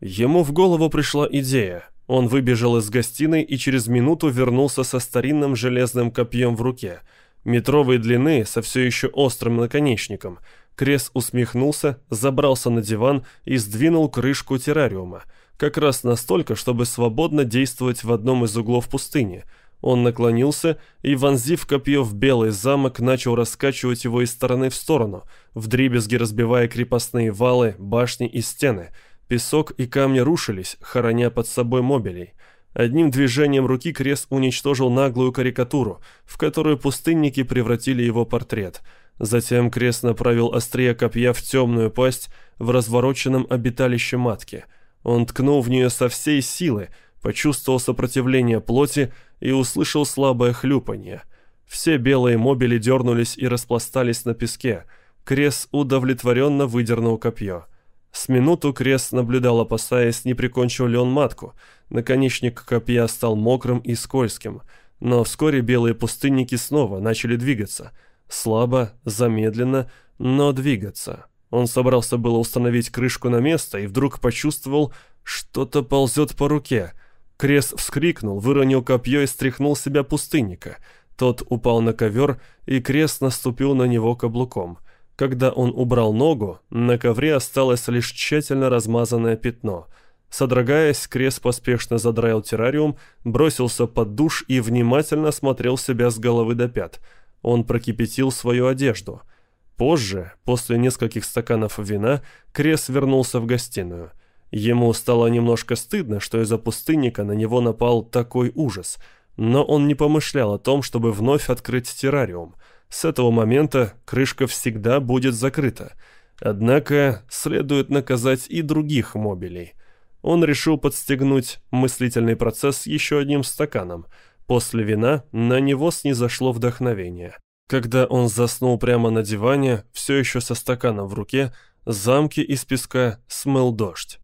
Ему в голову пришла идея. Он выбежал из гостиной и через минуту вернулся со старинным железным копьем в руке. Метровой длины, со все еще острым наконечником – Крес усмехнулся, забрался на диван и сдвинул крышку террариума, как раз настолько, чтобы свободно действовать в одном из углов пустыни. Он наклонился и, вонзив копье в белый замок, начал раскачивать его из стороны в сторону, вдребезги разбивая крепостные валы, башни и стены. Песок и камни рушились, хороня под собой мобилей. Одним движением руки Крес уничтожил наглую карикатуру, в которую пустынники превратили его портрет – Затем крест направил острие копья в темную пасть в развороченном обиталище матки. Он ткнул в нее со всей силы, почувствовал сопротивление плоти и услышал слабое хлюпанье. Все белые мобили дернулись и распластались на песке. Крес удовлетворенно выдернул копье. С минуту Крес наблюдал, опасаясь, не прикончил ли он матку. Наконечник копья стал мокрым и скользким. Но вскоре белые пустынники снова начали двигаться — Слабо, замедленно, но двигаться. Он собрался было установить крышку на место и вдруг почувствовал, что-то ползет по руке. Крес вскрикнул, выронил копье и стряхнул себя пустынника. Тот упал на ковер, и Крес наступил на него каблуком. Когда он убрал ногу, на ковре осталось лишь тщательно размазанное пятно. Содрогаясь, Крес поспешно задраил террариум, бросился под душ и внимательно смотрел себя с головы до пят – он прокипятил свою одежду. Позже, после нескольких стаканов вина, Крес вернулся в гостиную. Ему стало немножко стыдно, что из-за пустынника на него напал такой ужас, но он не помышлял о том, чтобы вновь открыть террариум. С этого момента крышка всегда будет закрыта. Однако следует наказать и других мобилей. Он решил подстегнуть мыслительный процесс еще одним стаканом – После вина на него снизошло вдохновение. Когда он заснул прямо на диване, все еще со стаканом в руке, Замки из песка смыл дождь.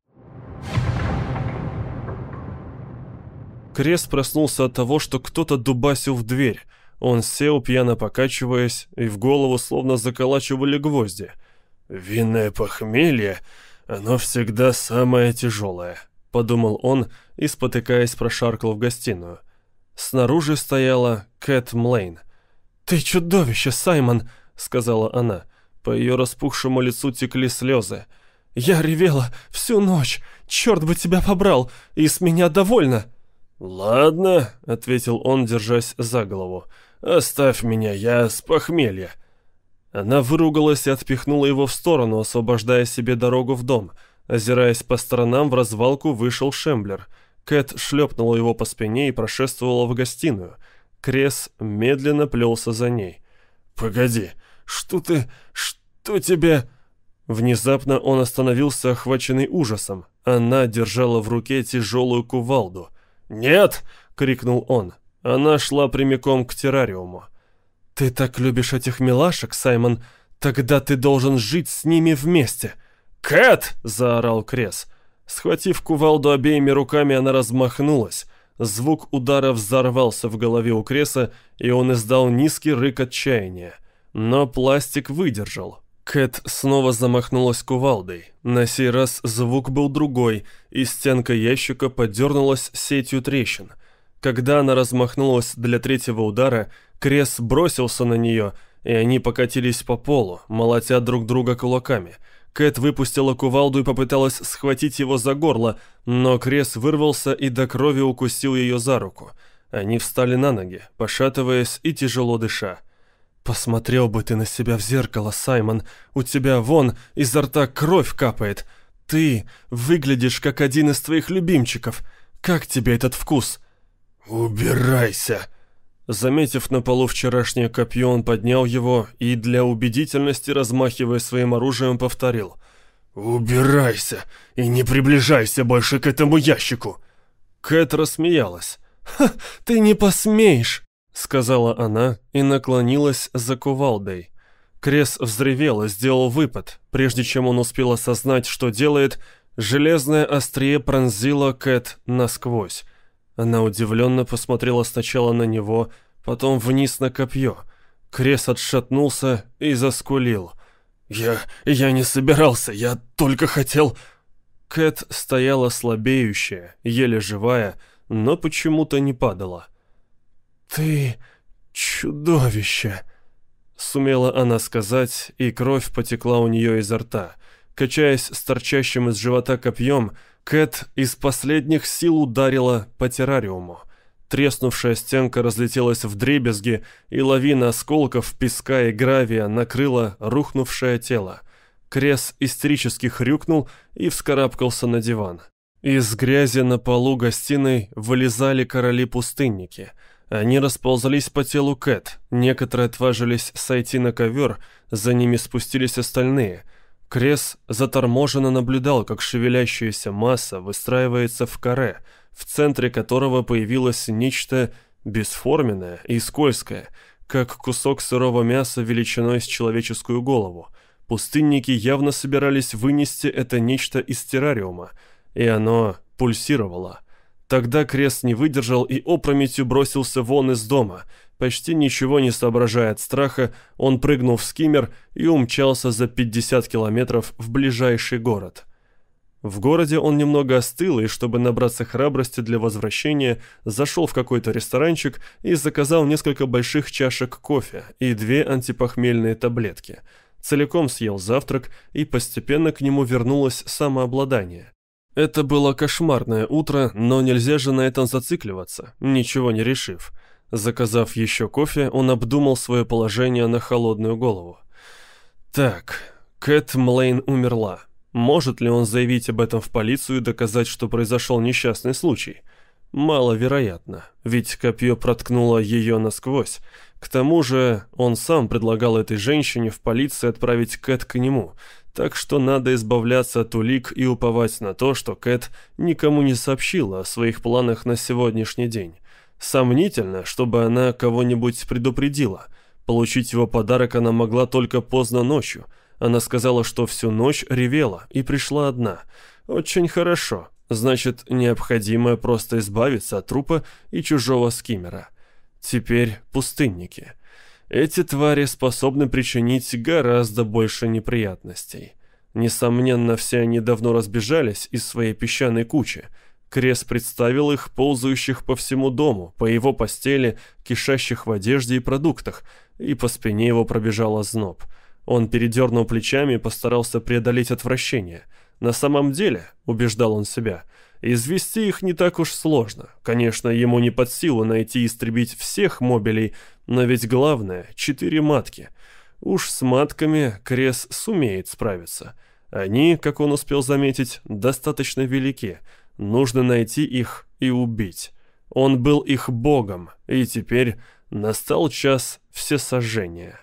Крест проснулся от того, что кто-то дубасил в дверь. Он сел, пьяно покачиваясь, и в голову словно заколачивали гвозди. «Винное похмелье, оно всегда самое тяжелое», — подумал он и, спотыкаясь, прошаркал в гостиную. Снаружи стояла Кэт Млейн. «Ты чудовище, Саймон!» — сказала она. По ее распухшему лицу текли слезы. «Я ревела всю ночь! Черт бы тебя побрал! И с меня довольно!» «Ладно», — ответил он, держась за голову. «Оставь меня, я с похмелья». Она выругалась и отпихнула его в сторону, освобождая себе дорогу в дом. Озираясь по сторонам, в развалку вышел Шемблер. Кэт шлепнула его по спине и прошествовала в гостиную. Крес медленно плелся за ней. «Погоди, что ты... что тебе...» Внезапно он остановился, охваченный ужасом. Она держала в руке тяжелую кувалду. «Нет!» — крикнул он. Она шла прямиком к террариуму. «Ты так любишь этих милашек, Саймон? Тогда ты должен жить с ними вместе!» «Кэт!» — заорал Крес. Схватив кувалду обеими руками, она размахнулась. Звук удара взорвался в голове у Креса, и он издал низкий рык отчаяния. Но пластик выдержал. Кэт снова замахнулась кувалдой. На сей раз звук был другой, и стенка ящика подернулась сетью трещин. Когда она размахнулась для третьего удара, Крес бросился на нее, и они покатились по полу, молотя друг друга кулаками. Кэт выпустила кувалду и попыталась схватить его за горло, но Крес вырвался и до крови укусил ее за руку. Они встали на ноги, пошатываясь и тяжело дыша. «Посмотрел бы ты на себя в зеркало, Саймон. У тебя вон изо рта кровь капает. Ты выглядишь как один из твоих любимчиков. Как тебе этот вкус?» «Убирайся!» Заметив на полу вчерашнее копье, он поднял его и, для убедительности, размахивая своим оружием, повторил. «Убирайся и не приближайся больше к этому ящику!» Кэт рассмеялась. «Ха, ты не посмеешь!» сказала она и наклонилась за кувалдой. Крес взревел и сделал выпад. Прежде чем он успел осознать, что делает, железное острие пронзило Кэт насквозь. Она удивленно посмотрела сначала на него, потом вниз на копье. Крес отшатнулся и заскулил. «Я... я не собирался, я только хотел...» Кэт стояла слабеющая, еле живая, но почему-то не падала. «Ты чудовище!» Сумела она сказать, и кровь потекла у нее изо рта. Качаясь с торчащим из живота копьем, Кэт из последних сил ударила по террариуму. Треснувшая стенка разлетелась в дребезги, и лавина осколков песка и гравия накрыла рухнувшее тело. Крес истерически хрюкнул и вскарабкался на диван. Из грязи на полу гостиной вылезали короли-пустынники — они расползались по телу Кэт, некоторые отважились сойти на ковер, за ними спустились остальные. Крес заторможенно наблюдал, как шевелящаяся масса выстраивается в каре, в центре которого появилось нечто бесформенное и скользкое, как кусок сырого мяса величиной с человеческую голову. Пустынники явно собирались вынести это нечто из террариума, и оно пульсировало. Тогда Крест не выдержал и опрометью бросился вон из дома. Почти ничего не соображая от страха, он прыгнул в скиммер и умчался за 50 километров в ближайший город. В городе он немного остыл и, чтобы набраться храбрости для возвращения, зашел в какой-то ресторанчик и заказал несколько больших чашек кофе и две антипохмельные таблетки. Целиком съел завтрак, и постепенно к нему вернулось самообладание. Это было кошмарное утро, но нельзя же на этом зацикливаться, ничего не решив. Заказав еще кофе, он обдумал свое положение на холодную голову. Так, Кэт Млейн умерла. Может ли он заявить об этом в полицию и доказать, что произошел несчастный случай? Маловероятно, ведь копье проткнуло ее насквозь. К тому же он сам предлагал этой женщине в полиции отправить Кэт к нему – так что надо избавляться от улик и уповать на то, что Кэт никому не сообщила о своих планах на сегодняшний день. Сомнительно, чтобы она кого-нибудь предупредила. Получить его подарок она могла только поздно ночью, Она сказала, что всю ночь ревела и пришла одна. Очень хорошо. Значит, необходимо просто избавиться от трупа и чужого скиммера. Теперь пустынники. Эти твари способны причинить гораздо больше неприятностей. Несомненно, все они давно разбежались из своей песчаной кучи. Крес представил их, ползающих по всему дому, по его постели, кишащих в одежде и продуктах, и по спине его пробежал озноб. Он передернул плечами и постарался преодолеть отвращение. На самом деле, убеждал он себя, извести их не так уж сложно. Конечно, ему не под силу найти и истребить всех мобилей, но ведь главное — четыре матки. Уж с матками Крес сумеет справиться. Они, как он успел заметить, достаточно велики. Нужно найти их и убить. Он был их богом, и теперь настал час всесожжения.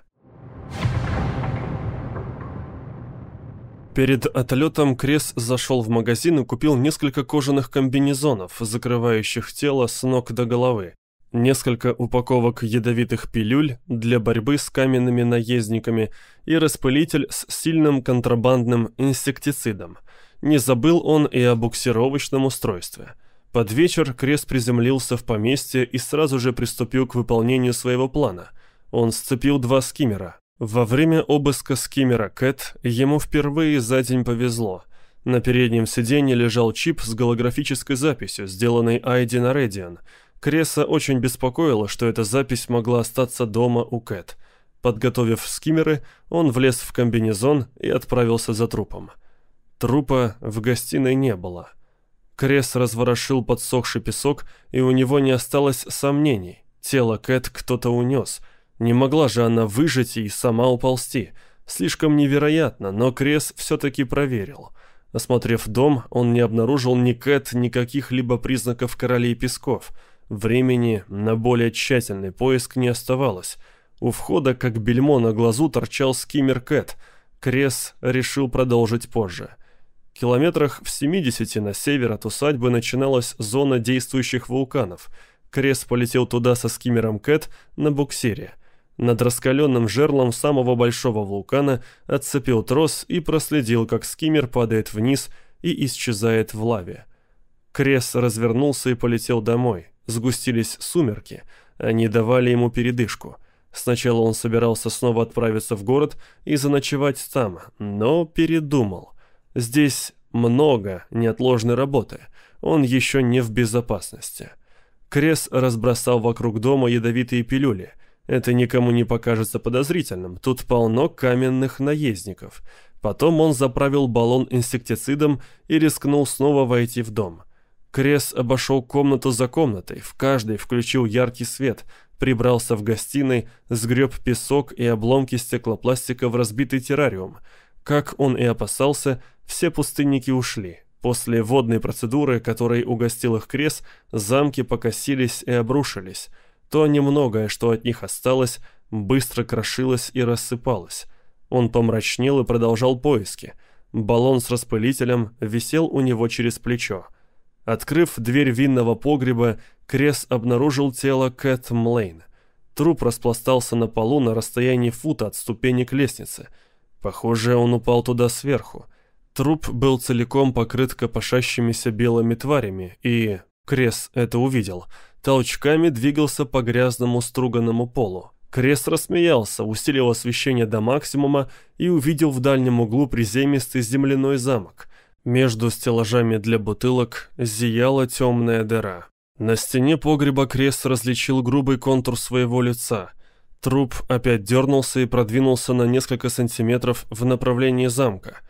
Перед отлетом Крес зашел в магазин и купил несколько кожаных комбинезонов, закрывающих тело с ног до головы, несколько упаковок ядовитых пилюль для борьбы с каменными наездниками и распылитель с сильным контрабандным инсектицидом. Не забыл он и о буксировочном устройстве. Под вечер Крес приземлился в поместье и сразу же приступил к выполнению своего плана. Он сцепил два скиммера, во время обыска скиммера Кэт ему впервые за день повезло. На переднем сиденье лежал чип с голографической записью, сделанной Айди на Редиан. Креса очень беспокоило, что эта запись могла остаться дома у Кэт. Подготовив скиммеры, он влез в комбинезон и отправился за трупом. Трупа в гостиной не было. Крес разворошил подсохший песок, и у него не осталось сомнений. Тело Кэт кто-то унес — не могла же она выжить и сама уползти. Слишком невероятно, но Крес все-таки проверил. Осмотрев дом, он не обнаружил ни Кэт, ни каких-либо признаков королей песков. Времени на более тщательный поиск не оставалось. У входа, как бельмо на глазу, торчал скиммер Кэт. Крес решил продолжить позже. Километрах в 70 на север от усадьбы начиналась зона действующих вулканов. Крес полетел туда со скиммером Кэт на буксире. Над раскаленным жерлом самого большого вулкана отцепил трос и проследил, как скиммер падает вниз и исчезает в лаве. Крес развернулся и полетел домой. Сгустились сумерки, они давали ему передышку. Сначала он собирался снова отправиться в город и заночевать там, но передумал. Здесь много неотложной работы, он еще не в безопасности. Крес разбросал вокруг дома ядовитые пилюли, это никому не покажется подозрительным, тут полно каменных наездников. Потом он заправил баллон инсектицидом и рискнул снова войти в дом. Крес обошел комнату за комнатой, в каждой включил яркий свет, прибрался в гостиной, сгреб песок и обломки стеклопластика в разбитый террариум. Как он и опасался, все пустынники ушли. После водной процедуры, которой угостил их Крес, замки покосились и обрушились – то немногое, что от них осталось, быстро крошилось и рассыпалось. Он помрачнел и продолжал поиски. Баллон с распылителем висел у него через плечо. Открыв дверь винного погреба, Крес обнаружил тело Кэт Млейн. Труп распластался на полу на расстоянии фута от ступенек лестницы. Похоже, он упал туда сверху. Труп был целиком покрыт копошащимися белыми тварями, и Крес это увидел — толчками двигался по грязному струганному полу. Крест рассмеялся, усилил освещение до максимума и увидел в дальнем углу приземистый земляной замок. Между стеллажами для бутылок зияла темная дыра. На стене погреба Крест различил грубый контур своего лица. Труп опять дернулся и продвинулся на несколько сантиметров в направлении замка.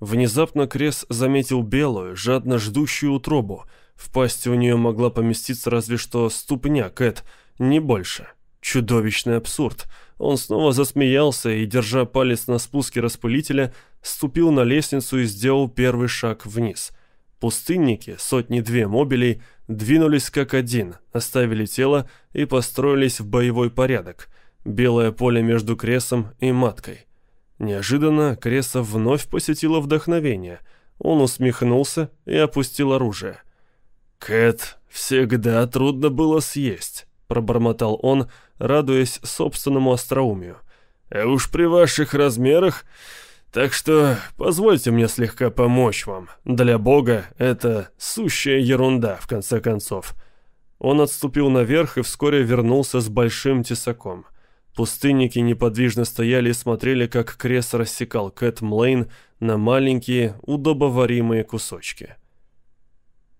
Внезапно Крес заметил белую, жадно ждущую утробу — в пасти у нее могла поместиться разве что ступня Кэт, не больше. Чудовищный абсурд. Он снова засмеялся и, держа палец на спуске распылителя, ступил на лестницу и сделал первый шаг вниз. Пустынники, сотни-две мобилей, двинулись как один, оставили тело и построились в боевой порядок. Белое поле между Кресом и Маткой. Неожиданно Креса вновь посетило вдохновение. Он усмехнулся и опустил оружие. «Кэт всегда трудно было съесть», — пробормотал он, радуясь собственному остроумию. «А уж при ваших размерах Так что позвольте мне слегка помочь вам. Для Бога это сущая ерунда, в конце концов». Он отступил наверх и вскоре вернулся с большим тесаком. Пустынники неподвижно стояли и смотрели, как Крес рассекал Кэт Млейн на маленькие, удобоваримые кусочки.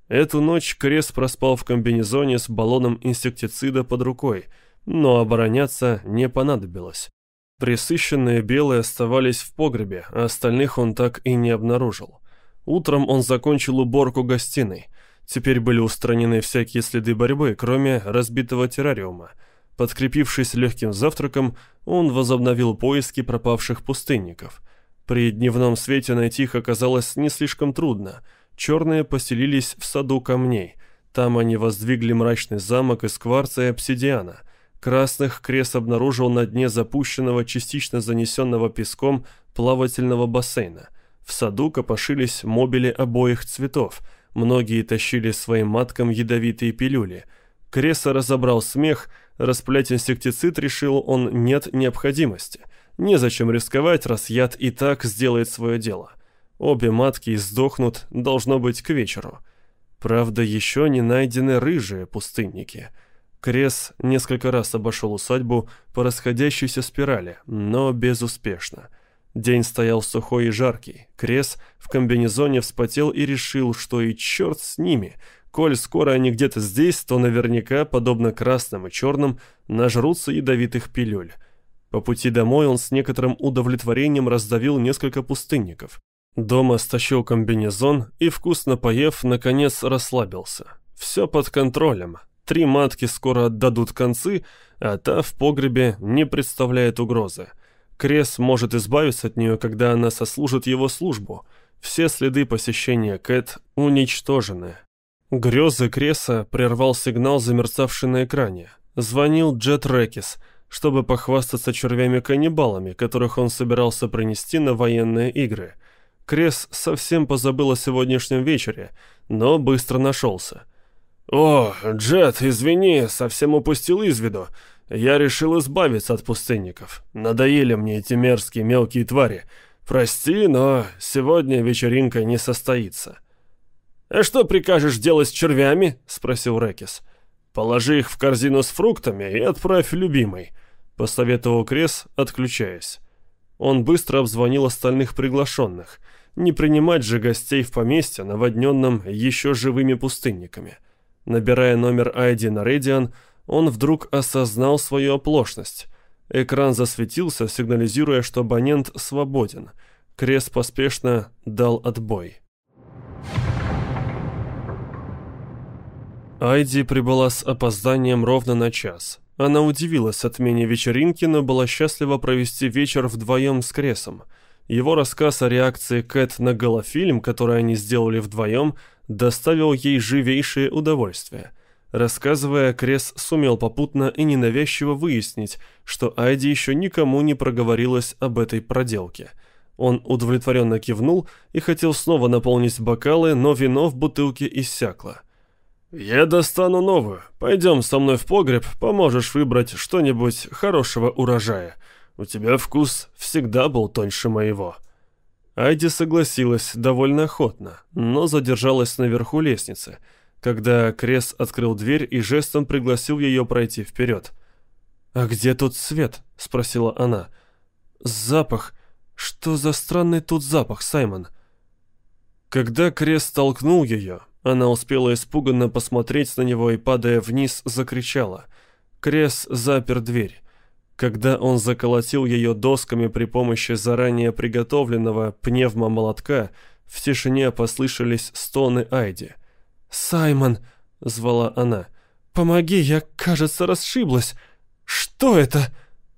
Эту ночь Крес проспал в комбинезоне с баллоном инсектицида под рукой, но обороняться не понадобилось. Присыщенные белые оставались в погребе, а остальных он так и не обнаружил. Утром он закончил уборку гостиной. Теперь были устранены всякие следы борьбы, кроме разбитого террариума. Подкрепившись легким завтраком, он возобновил поиски пропавших пустынников. При дневном свете найти их оказалось не слишком трудно. Черные поселились в саду камней. Там они воздвигли мрачный замок из кварца и обсидиана – Красных Крес обнаружил на дне запущенного, частично занесенного песком плавательного бассейна. В саду копошились мобили обоих цветов. Многие тащили своим маткам ядовитые пилюли. Креса разобрал смех, расплять инсектицид решил он нет необходимости. Незачем рисковать, раз яд и так сделает свое дело. Обе матки сдохнут, должно быть, к вечеру. Правда, еще не найдены рыжие пустынники — Крес несколько раз обошел усадьбу по расходящейся спирали, но безуспешно. День стоял сухой и жаркий. Крес в комбинезоне вспотел и решил, что и черт с ними. Коль скоро они где-то здесь, то наверняка, подобно красным и черным, нажрутся ядовитых пилюль. По пути домой он с некоторым удовлетворением раздавил несколько пустынников. Дома стащил комбинезон и, вкусно поев, наконец расслабился. Все под контролем. Три матки скоро отдадут концы, а та в погребе не представляет угрозы. Крес может избавиться от нее, когда она сослужит его службу. Все следы посещения Кэт уничтожены. Грезы Креса прервал сигнал, замерцавший на экране. Звонил Джет Рекис, чтобы похвастаться червями-каннибалами, которых он собирался принести на военные игры. Крес совсем позабыл о сегодняшнем вечере, но быстро нашелся. «О, Джет, извини, совсем упустил из виду. Я решил избавиться от пустынников. Надоели мне эти мерзкие мелкие твари. Прости, но сегодня вечеринка не состоится». «А что прикажешь делать с червями?» — спросил Рекис. «Положи их в корзину с фруктами и отправь любимой», — посоветовал Крес, отключаясь. Он быстро обзвонил остальных приглашенных. Не принимать же гостей в поместье, наводненном еще живыми пустынниками. Набирая номер ID на Radian, он вдруг осознал свою оплошность. Экран засветился, сигнализируя, что абонент свободен. Крест поспешно дал отбой. Айди прибыла с опозданием ровно на час. Она удивилась отмене вечеринки, но была счастлива провести вечер вдвоем с Кресом. Его рассказ о реакции Кэт на голофильм, который они сделали вдвоем – доставил ей живейшее удовольствие. Рассказывая, Крес сумел попутно и ненавязчиво выяснить, что Айди еще никому не проговорилась об этой проделке. Он удовлетворенно кивнул и хотел снова наполнить бокалы, но вино в бутылке иссякло. «Я достану новую. Пойдем со мной в погреб, поможешь выбрать что-нибудь хорошего урожая. У тебя вкус всегда был тоньше моего». Айди согласилась довольно охотно, но задержалась наверху лестницы, когда Крес открыл дверь и жестом пригласил ее пройти вперед. «А где тут свет?» — спросила она. «Запах. Что за странный тут запах, Саймон?» Когда Крес толкнул ее, она успела испуганно посмотреть на него и, падая вниз, закричала. Крес запер дверь. Когда он заколотил ее досками при помощи заранее приготовленного пневмомолотка, в тишине послышались стоны Айди. «Саймон!» — звала она. «Помоги, я, кажется, расшиблась. Что это?»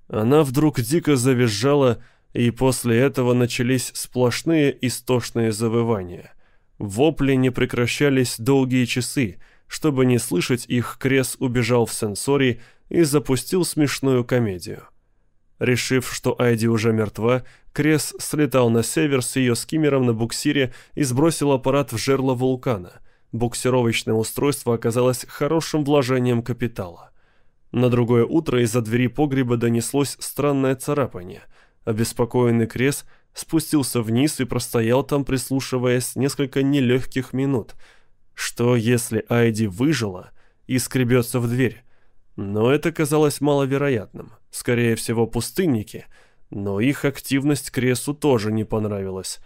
Она вдруг дико завизжала, и после этого начались сплошные истошные завывания. Вопли не прекращались долгие часы. Чтобы не слышать их, Крес убежал в сенсорий и запустил смешную комедию. Решив, что Айди уже мертва, Крес слетал на север с ее скиммером на буксире и сбросил аппарат в жерло вулкана. Буксировочное устройство оказалось хорошим вложением капитала. На другое утро из-за двери погреба донеслось странное царапание. Обеспокоенный Крес спустился вниз и простоял там, прислушиваясь несколько нелегких минут. Что, если Айди выжила и скребется в дверь? Но это казалось маловероятным. Скорее всего, пустынники, но их активность Кресу тоже не понравилась.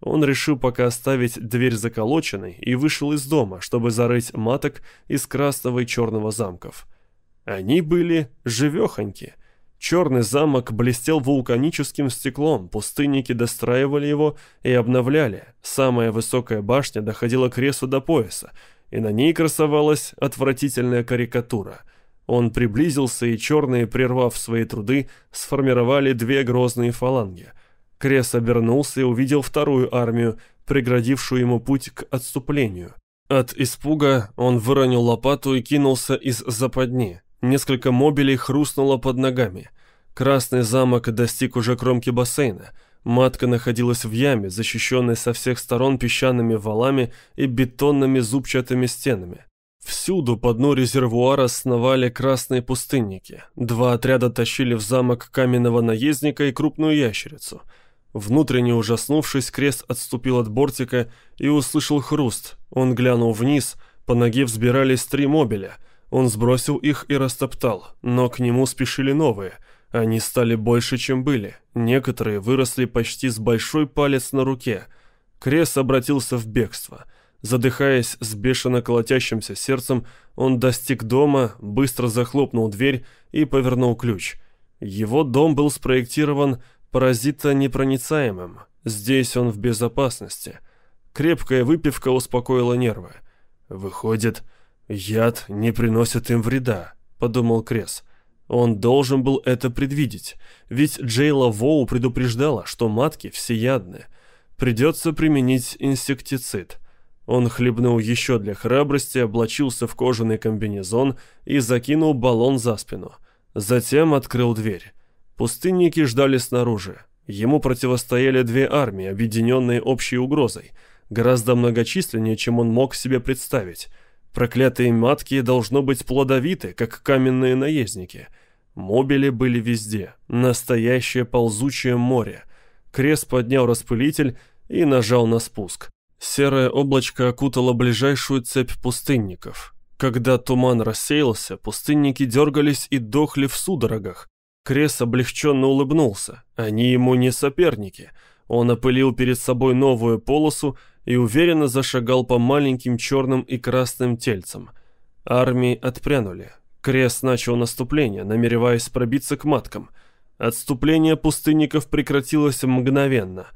Он решил пока оставить дверь заколоченной и вышел из дома, чтобы зарыть маток из красного и черного замков. Они были живехоньки. Черный замок блестел вулканическим стеклом, пустынники достраивали его и обновляли. Самая высокая башня доходила к ресу до пояса, и на ней красовалась отвратительная карикатура. Он приблизился, и черные, прервав свои труды, сформировали две грозные фаланги. Крес обернулся и увидел вторую армию, преградившую ему путь к отступлению. От испуга он выронил лопату и кинулся из западни. Несколько мобилей хрустнуло под ногами. Красный замок достиг уже кромки бассейна. Матка находилась в яме, защищенной со всех сторон песчаными валами и бетонными зубчатыми стенами. Всюду по дну резервуара сновали красные пустынники. Два отряда тащили в замок каменного наездника и крупную ящерицу. Внутренне ужаснувшись, крест отступил от бортика и услышал хруст. Он глянул вниз, по ноге взбирались три мобиля — он сбросил их и растоптал, но к нему спешили новые. Они стали больше, чем были. Некоторые выросли почти с большой палец на руке. Крес обратился в бегство. Задыхаясь с бешено колотящимся сердцем, он достиг дома, быстро захлопнул дверь и повернул ключ. Его дом был спроектирован паразитонепроницаемым. Здесь он в безопасности. Крепкая выпивка успокоила нервы. Выходит, «Яд не приносит им вреда», — подумал Крес. Он должен был это предвидеть, ведь Джейла Воу предупреждала, что матки всеядны. Придется применить инсектицид. Он хлебнул еще для храбрости, облачился в кожаный комбинезон и закинул баллон за спину. Затем открыл дверь. Пустынники ждали снаружи. Ему противостояли две армии, объединенные общей угрозой, гораздо многочисленнее, чем он мог себе представить — Проклятые матки должно быть плодовиты, как каменные наездники. Мобили были везде. Настоящее ползучее море. Крест поднял распылитель и нажал на спуск. Серое облачко окутало ближайшую цепь пустынников. Когда туман рассеялся, пустынники дергались и дохли в судорогах. Крес облегченно улыбнулся. Они ему не соперники. Он опылил перед собой новую полосу и уверенно зашагал по маленьким черным и красным тельцам. Армии отпрянули. Крест начал наступление, намереваясь пробиться к маткам. Отступление пустынников прекратилось мгновенно.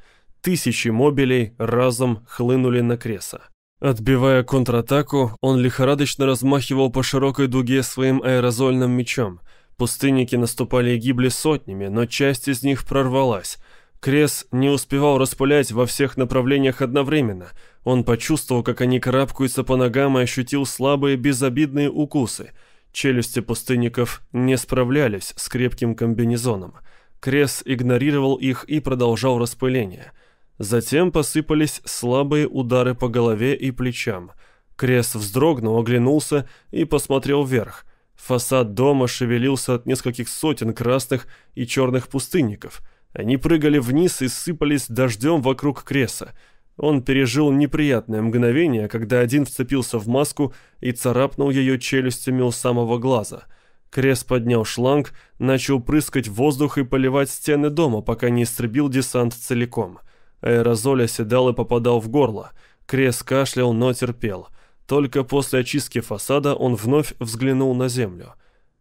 Тысячи мобилей разом хлынули на Креса. Отбивая контратаку, он лихорадочно размахивал по широкой дуге своим аэрозольным мечом. Пустынники наступали и гибли сотнями, но часть из них прорвалась — Крес не успевал распылять во всех направлениях одновременно. Он почувствовал, как они карабкаются по ногам и ощутил слабые безобидные укусы. Челюсти пустынников не справлялись с крепким комбинезоном. Крес игнорировал их и продолжал распыление. Затем посыпались слабые удары по голове и плечам. Крес вздрогнул, оглянулся и посмотрел вверх. Фасад дома шевелился от нескольких сотен красных и черных пустынников – они прыгали вниз и сыпались дождем вокруг Креса. Он пережил неприятное мгновение, когда один вцепился в маску и царапнул ее челюстями у самого глаза. Крес поднял шланг, начал прыскать воздух и поливать стены дома, пока не истребил десант целиком. Аэрозоль оседал и попадал в горло. Крес кашлял, но терпел. Только после очистки фасада он вновь взглянул на землю.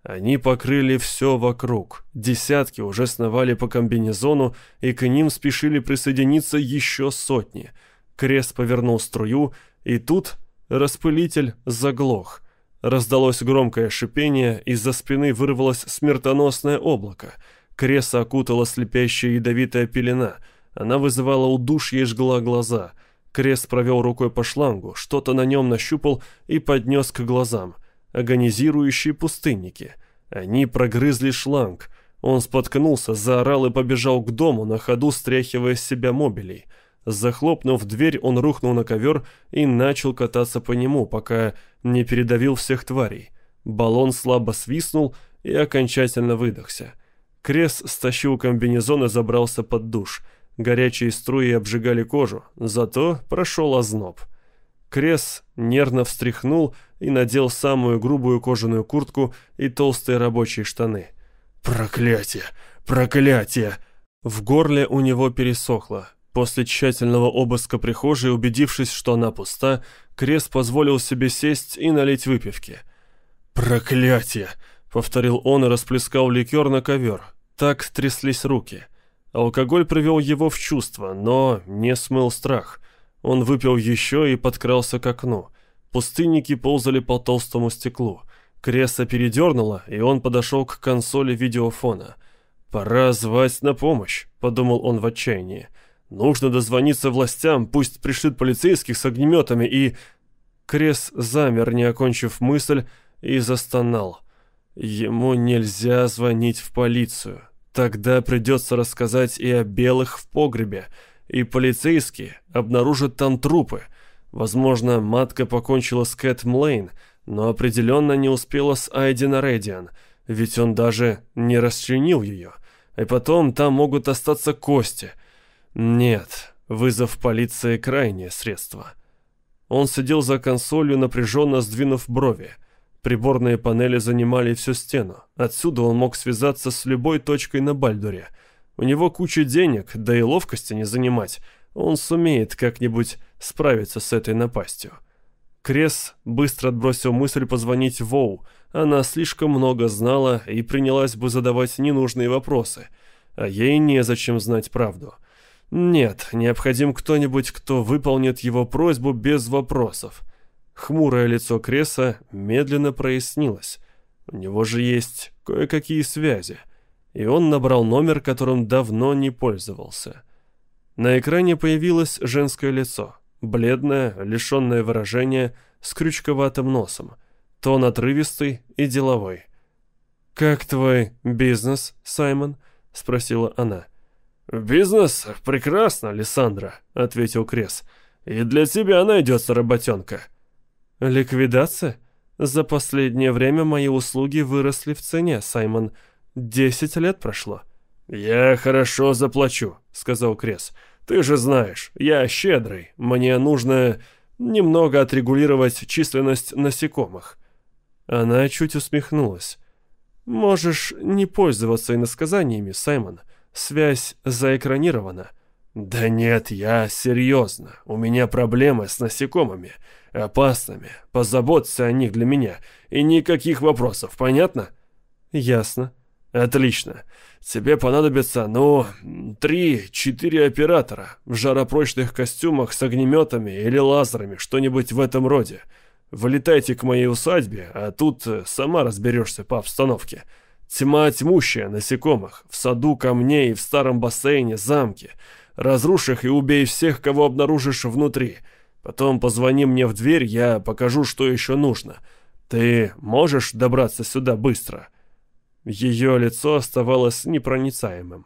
Они покрыли все вокруг. Десятки уже сновали по комбинезону, и к ним спешили присоединиться еще сотни. Крест повернул струю, и тут распылитель заглох. Раздалось громкое шипение, из-за спины вырвалось смертоносное облако. Креса окутала слепящая ядовитая пелена. Она вызывала удушье и жгла глаза. Крест провел рукой по шлангу, что-то на нем нащупал и поднес к глазам агонизирующие пустынники. Они прогрызли шланг. Он споткнулся, заорал и побежал к дому, на ходу стряхивая с себя мобилей. Захлопнув дверь, он рухнул на ковер и начал кататься по нему, пока не передавил всех тварей. Баллон слабо свистнул и окончательно выдохся. Крес стащил комбинезон и забрался под душ. Горячие струи обжигали кожу, зато прошел озноб. Крес нервно встряхнул и надел самую грубую кожаную куртку и толстые рабочие штаны. «Проклятие! Проклятие!» В горле у него пересохло. После тщательного обыска прихожей, убедившись, что она пуста, Крес позволил себе сесть и налить выпивки. «Проклятие!» — повторил он и расплескал ликер на ковер. Так тряслись руки. Алкоголь привел его в чувство, но не смыл страх. Он выпил еще и подкрался к окну. Пустынники ползали по толстому стеклу. Креса передернуло, и он подошел к консоли видеофона. «Пора звать на помощь», — подумал он в отчаянии. Нужно дозвониться властям, пусть пришлют полицейских с огнеметами и... Крес замер, не окончив мысль, и застонал. Ему нельзя звонить в полицию. Тогда придется рассказать и о белых в погребе, и полицейские обнаружат там трупы. Возможно, матка покончила с Кэт Млейн, но определенно не успела с Айдена Редиан, ведь он даже не расчленил ее. И потом там могут остаться кости — нет, вызов полиции – крайнее средство. Он сидел за консолью, напряженно сдвинув брови. Приборные панели занимали всю стену. Отсюда он мог связаться с любой точкой на Бальдуре. У него куча денег, да и ловкости не занимать. Он сумеет как-нибудь справиться с этой напастью. Крес быстро отбросил мысль позвонить Воу. Она слишком много знала и принялась бы задавать ненужные вопросы. А ей незачем знать правду. Нет, необходим кто-нибудь, кто выполнит его просьбу без вопросов. Хмурое лицо Креса медленно прояснилось. У него же есть кое-какие связи. И он набрал номер, которым давно не пользовался. На экране появилось женское лицо. Бледное, лишенное выражения, с крючковатым носом. Тон отрывистый и деловой. «Как твой бизнес, Саймон?» — спросила она. «Бизнес прекрасно, Лиссандра», — ответил Крес. «И для тебя найдется работенка». «Ликвидация? За последнее время мои услуги выросли в цене, Саймон. Десять лет прошло». «Я хорошо заплачу», — сказал Крес. «Ты же знаешь, я щедрый. Мне нужно немного отрегулировать численность насекомых». Она чуть усмехнулась. «Можешь не пользоваться иносказаниями, Саймон. Связь заэкранирована. Да нет, я серьезно. У меня проблемы с насекомыми. Опасными. Позаботься о них для меня. И никаких вопросов, понятно? Ясно. Отлично. Тебе понадобится, ну, три-четыре оператора в жаропрочных костюмах с огнеметами или лазерами, что-нибудь в этом роде. Вылетайте к моей усадьбе, а тут сама разберешься по обстановке. Тьма тьмущая насекомых, в саду камней, в старом бассейне, замке. Разрушь их и убей всех, кого обнаружишь внутри. Потом позвони мне в дверь, я покажу, что еще нужно. Ты можешь добраться сюда быстро?» Ее лицо оставалось непроницаемым.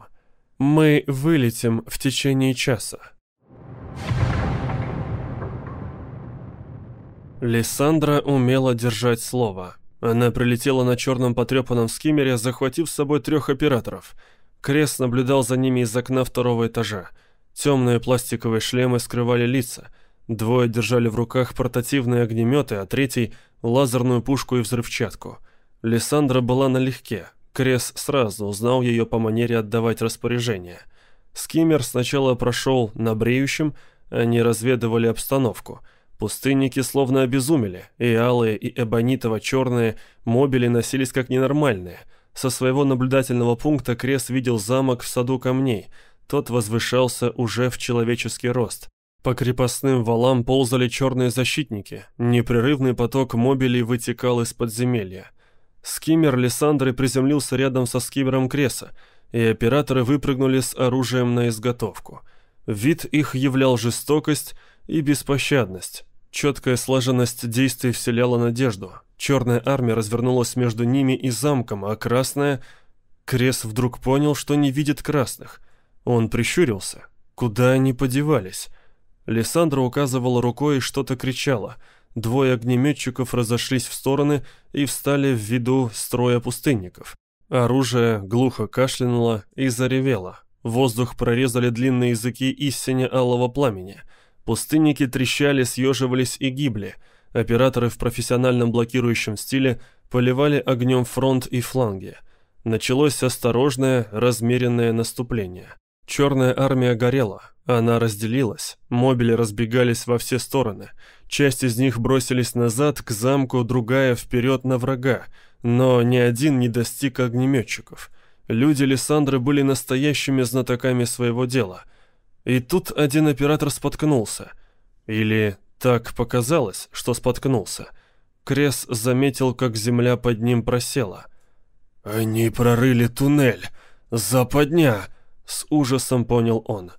«Мы вылетим в течение часа». Лиссандра умела держать слово. Она прилетела на черном потрепанном скиммере, захватив с собой трех операторов. Крест наблюдал за ними из окна второго этажа. Темные пластиковые шлемы скрывали лица. Двое держали в руках портативные огнеметы, а третий — лазерную пушку и взрывчатку. Лиссандра была налегке. Крес сразу узнал ее по манере отдавать распоряжения. Скиммер сначала прошел на бреющем, они разведывали обстановку — Пустынники словно обезумели, и алые, и эбонитово-черные мобили носились как ненормальные. Со своего наблюдательного пункта Крес видел замок в саду камней. Тот возвышался уже в человеческий рост. По крепостным валам ползали черные защитники. Непрерывный поток мобилей вытекал из подземелья. Скиммер Лиссандры приземлился рядом со скиммером Креса, и операторы выпрыгнули с оружием на изготовку. Вид их являл жестокость и беспощадность. Четкая слаженность действий вселяла надежду. Черная армия развернулась между ними и замком, а красная... Крес вдруг понял, что не видит красных. Он прищурился. Куда они подевались? Лиссандра указывала рукой и что-то кричала. Двое огнеметчиков разошлись в стороны и встали в виду строя пустынников. Оружие глухо кашлянуло и заревело. Воздух прорезали длинные языки истине алого пламени. Пустынники трещали, съеживались и гибли. Операторы в профессиональном блокирующем стиле поливали огнем фронт и фланги. Началось осторожное, размеренное наступление. Черная армия горела, она разделилась, мобили разбегались во все стороны. Часть из них бросились назад к замку, другая вперед на врага, но ни один не достиг огнеметчиков. Люди Лиссандры были настоящими знатоками своего дела. И тут один оператор споткнулся. Или так показалось, что споткнулся. Крес заметил, как земля под ним просела. «Они прорыли туннель! Западня!» — с ужасом понял он.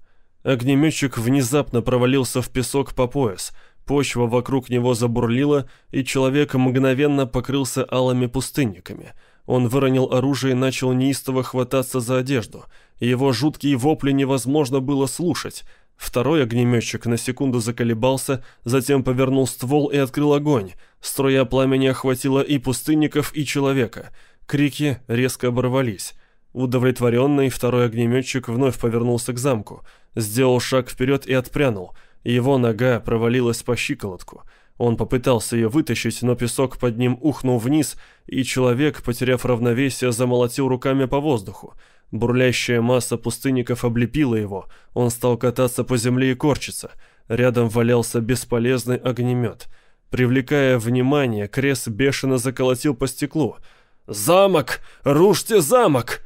Огнеметчик внезапно провалился в песок по пояс, почва вокруг него забурлила, и человек мгновенно покрылся алыми пустынниками — он выронил оружие и начал неистово хвататься за одежду. Его жуткие вопли невозможно было слушать. Второй огнеметчик на секунду заколебался, затем повернул ствол и открыл огонь. Струя пламени охватила и пустынников, и человека. Крики резко оборвались. Удовлетворенный, второй огнеметчик вновь повернулся к замку. Сделал шаг вперед и отпрянул. Его нога провалилась по щиколотку. Он попытался ее вытащить, но песок под ним ухнул вниз, и человек, потеряв равновесие, замолотил руками по воздуху. Бурлящая масса пустынников облепила его, он стал кататься по земле и корчиться. Рядом валялся бесполезный огнемет. Привлекая внимание, Крес бешено заколотил по стеклу. «Замок! Рушьте замок!»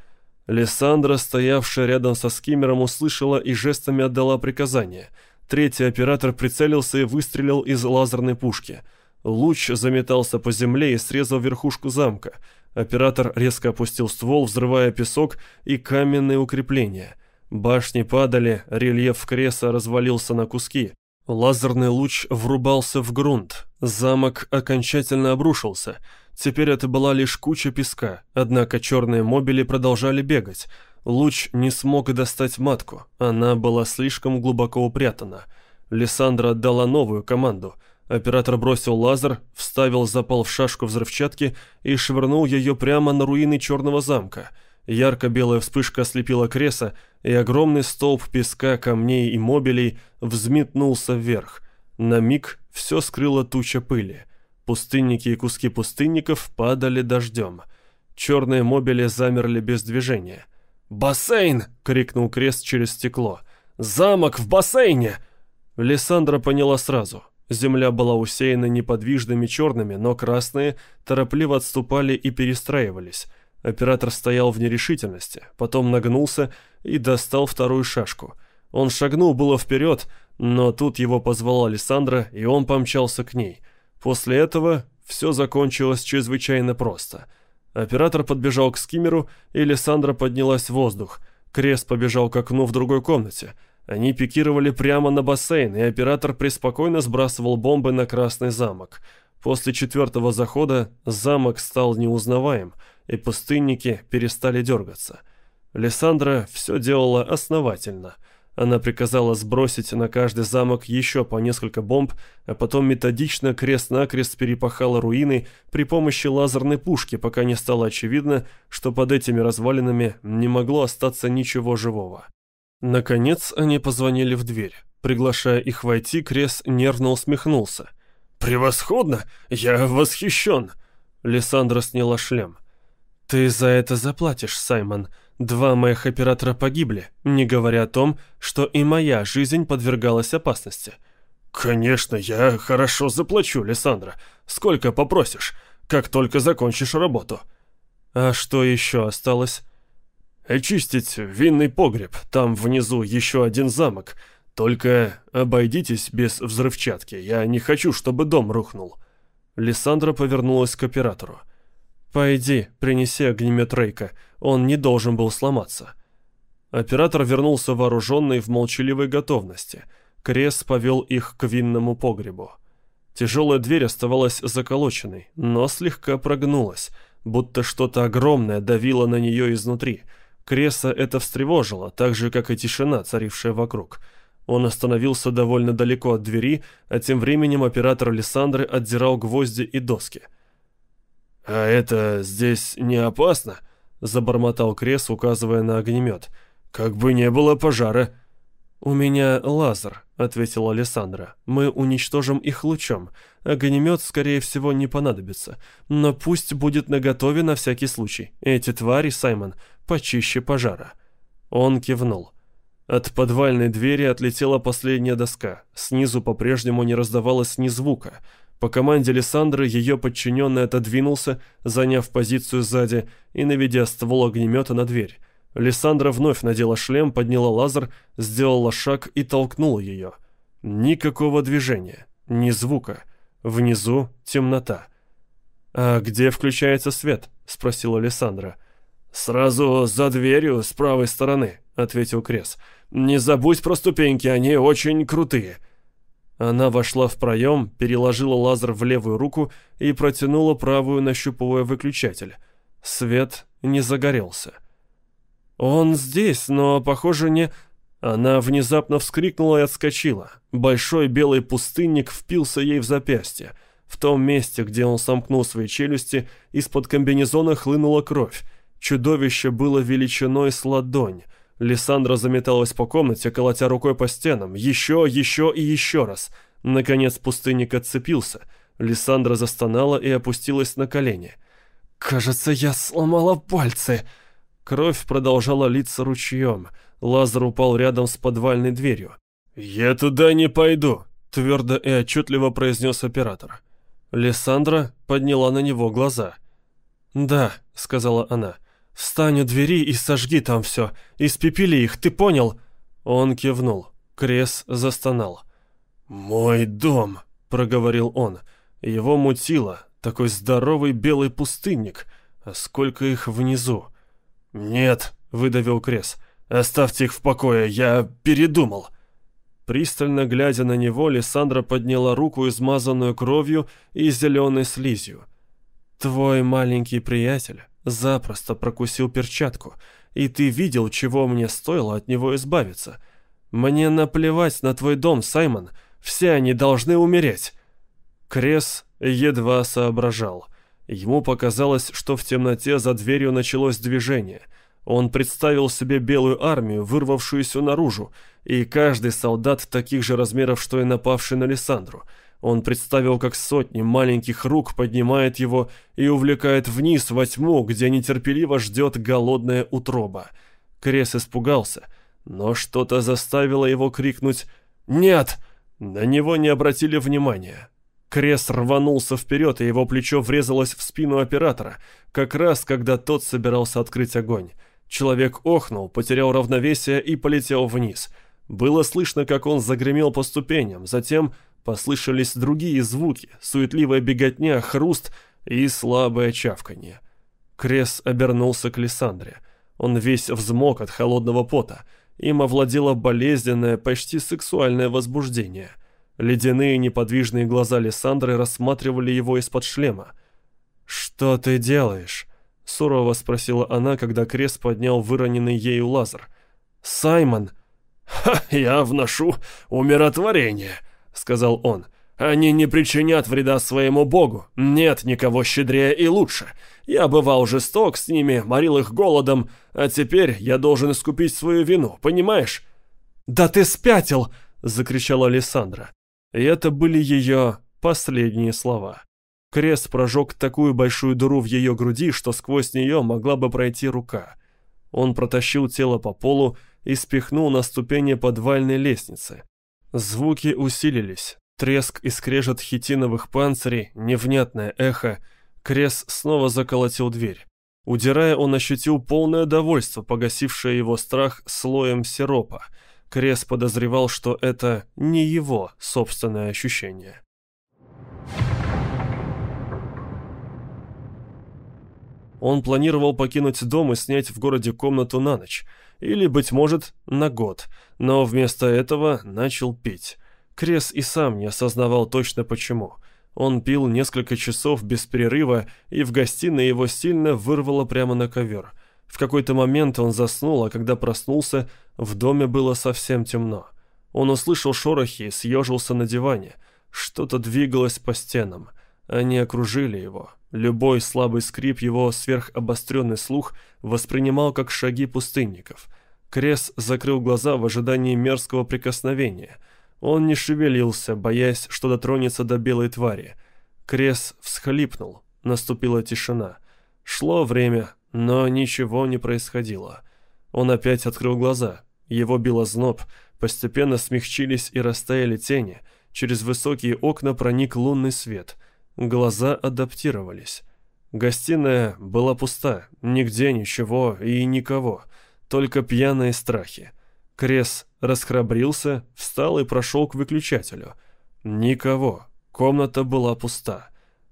Лиссандра, стоявшая рядом со скиммером, услышала и жестами отдала приказание — Третий оператор прицелился и выстрелил из лазерной пушки. Луч заметался по земле и срезал верхушку замка. Оператор резко опустил ствол, взрывая песок и каменные укрепления. Башни падали, рельеф креса развалился на куски. Лазерный луч врубался в грунт. Замок окончательно обрушился. Теперь это была лишь куча песка, однако черные мобили продолжали бегать. Луч не смог достать матку, она была слишком глубоко упрятана. Лиссандра отдала новую команду. Оператор бросил лазер, вставил запал в шашку взрывчатки и швырнул ее прямо на руины черного замка. Ярко-белая вспышка ослепила креса, и огромный столб песка, камней и мобилей взметнулся вверх. На миг все скрыло туча пыли. Пустынники и куски пустынников падали дождем. Черные мобили замерли без движения. «Бассейн!» — крикнул Крест через стекло. «Замок в бассейне!» Лиссандра поняла сразу. Земля была усеяна неподвижными черными, но красные торопливо отступали и перестраивались. Оператор стоял в нерешительности, потом нагнулся и достал вторую шашку. Он шагнул было вперед, но тут его позвала Александра, и он помчался к ней. После этого все закончилось чрезвычайно просто — Оператор подбежал к скиммеру, и Лиссандра поднялась в воздух. Крест побежал к окну в другой комнате. Они пикировали прямо на бассейн, и оператор преспокойно сбрасывал бомбы на Красный замок. После четвертого захода замок стал неузнаваем, и пустынники перестали дергаться. Лиссандра все делала основательно — она приказала сбросить на каждый замок еще по несколько бомб, а потом методично крест-накрест перепахала руины при помощи лазерной пушки, пока не стало очевидно, что под этими развалинами не могло остаться ничего живого. Наконец они позвонили в дверь. Приглашая их войти, Крес нервно усмехнулся. «Превосходно! Я восхищен!» Лиссандра сняла шлем. «Ты за это заплатишь, Саймон», Два моих оператора погибли, не говоря о том, что и моя жизнь подвергалась опасности. «Конечно, я хорошо заплачу, Лиссандра. Сколько попросишь, как только закончишь работу». «А что еще осталось?» «Очистить винный погреб. Там внизу еще один замок. Только обойдитесь без взрывчатки. Я не хочу, чтобы дом рухнул». Лиссандра повернулась к оператору. «Пойди, принеси огнемет Рейка, он не должен был сломаться». Оператор вернулся вооруженный в молчаливой готовности. Крес повел их к винному погребу. Тяжелая дверь оставалась заколоченной, но слегка прогнулась, будто что-то огромное давило на нее изнутри. Креса это встревожило, так же, как и тишина, царившая вокруг. Он остановился довольно далеко от двери, а тем временем оператор Лиссандры отдирал гвозди и доски – «А это здесь не опасно?» — забормотал Крес, указывая на огнемет. Как бы не было пожара». «У меня лазер», — ответила Александра. «Мы уничтожим их лучом. Огнемет, скорее всего, не понадобится. Но пусть будет наготове на всякий случай. Эти твари, Саймон, почище пожара». Он кивнул. От подвальной двери отлетела последняя доска. Снизу по-прежнему не раздавалось ни звука. По команде Лиссандры ее подчиненный отодвинулся, заняв позицию сзади и наведя ствол огнемета на дверь. Лиссандра вновь надела шлем, подняла лазер, сделала шаг и толкнула ее. Никакого движения, ни звука. Внизу темнота. «А где включается свет?» — спросила Лиссандра. «Сразу за дверью с правой стороны», — ответил Крес. «Не забудь про ступеньки, они очень крутые». Она вошла в проем, переложила лазер в левую руку и протянула правую, нащупывая выключатель. Свет не загорелся. «Он здесь, но, похоже, не...» Она внезапно вскрикнула и отскочила. Большой белый пустынник впился ей в запястье. В том месте, где он сомкнул свои челюсти, из-под комбинезона хлынула кровь. Чудовище было величиной с ладонь. Лиссандра заметалась по комнате, колотя рукой по стенам. Еще, еще и еще раз. Наконец пустынник отцепился. Лиссандра застонала и опустилась на колени. «Кажется, я сломала пальцы!» Кровь продолжала литься ручьем. Лазар упал рядом с подвальной дверью. «Я туда не пойду», — твердо и отчетливо произнес оператор. Лиссандра подняла на него глаза. «Да», — сказала она, — «Встань у двери и сожги там все. Испепели их, ты понял?» Он кивнул. Крес застонал. «Мой дом», — проговорил он. Его мутило. Такой здоровый белый пустынник. А сколько их внизу? «Нет», — выдавил Крес. «Оставьте их в покое, я передумал». Пристально глядя на него, Лиссандра подняла руку, измазанную кровью и зеленой слизью. «Твой маленький приятель запросто прокусил перчатку, и ты видел, чего мне стоило от него избавиться. Мне наплевать на твой дом, Саймон, все они должны умереть». Крес едва соображал. Ему показалось, что в темноте за дверью началось движение. Он представил себе белую армию, вырвавшуюся наружу, и каждый солдат таких же размеров, что и напавший на Лиссандру — он представил, как сотни маленьких рук поднимает его и увлекает вниз во тьму, где нетерпеливо ждет голодная утроба. Крес испугался, но что-то заставило его крикнуть «Нет!». На него не обратили внимания. Крес рванулся вперед, и его плечо врезалось в спину оператора, как раз когда тот собирался открыть огонь. Человек охнул, потерял равновесие и полетел вниз. Было слышно, как он загремел по ступеням, затем Послышались другие звуки, суетливая беготня, хруст и слабое чавканье. Крес обернулся к Лиссандре. Он весь взмок от холодного пота. Им овладело болезненное, почти сексуальное возбуждение. Ледяные неподвижные глаза Лиссандры рассматривали его из-под шлема. «Что ты делаешь?» — сурово спросила она, когда Крес поднял выроненный ею лазер. «Саймон!» «Ха, я вношу умиротворение!» — сказал он. «Они не причинят вреда своему богу. Нет никого щедрее и лучше. Я бывал жесток с ними, морил их голодом, а теперь я должен искупить свою вину, понимаешь?» «Да ты спятил!» — закричала Александра. И это были ее последние слова. Крест прожег такую большую дыру в ее груди, что сквозь нее могла бы пройти рука. Он протащил тело по полу и спихнул на ступени подвальной лестницы. Звуки усилились. Треск и скрежет хитиновых панцирей, невнятное эхо. Крес снова заколотил дверь. Удирая, он ощутил полное довольство, погасившее его страх слоем сиропа. Крес подозревал, что это не его собственное ощущение. Он планировал покинуть дом и снять в городе комнату на ночь – или, быть может, на год, но вместо этого начал пить. Крес и сам не осознавал точно почему. Он пил несколько часов без перерыва, и в гостиной его сильно вырвало прямо на ковер. В какой-то момент он заснул, а когда проснулся, в доме было совсем темно. Он услышал шорохи и съежился на диване. Что-то двигалось по стенам. Они окружили его. Любой слабый скрип его сверхобостренный слух воспринимал как шаги пустынников. Крес закрыл глаза в ожидании мерзкого прикосновения. Он не шевелился, боясь, что дотронется до белой твари. Крес всхлипнул. Наступила тишина. Шло время, но ничего не происходило. Он опять открыл глаза. Его било зноб, постепенно смягчились и растаяли тени. Через высокие окна проник лунный свет. Глаза адаптировались. Гостиная была пуста, нигде ничего и никого, только пьяные страхи. Крес расхрабрился, встал и прошел к выключателю. Никого, комната была пуста.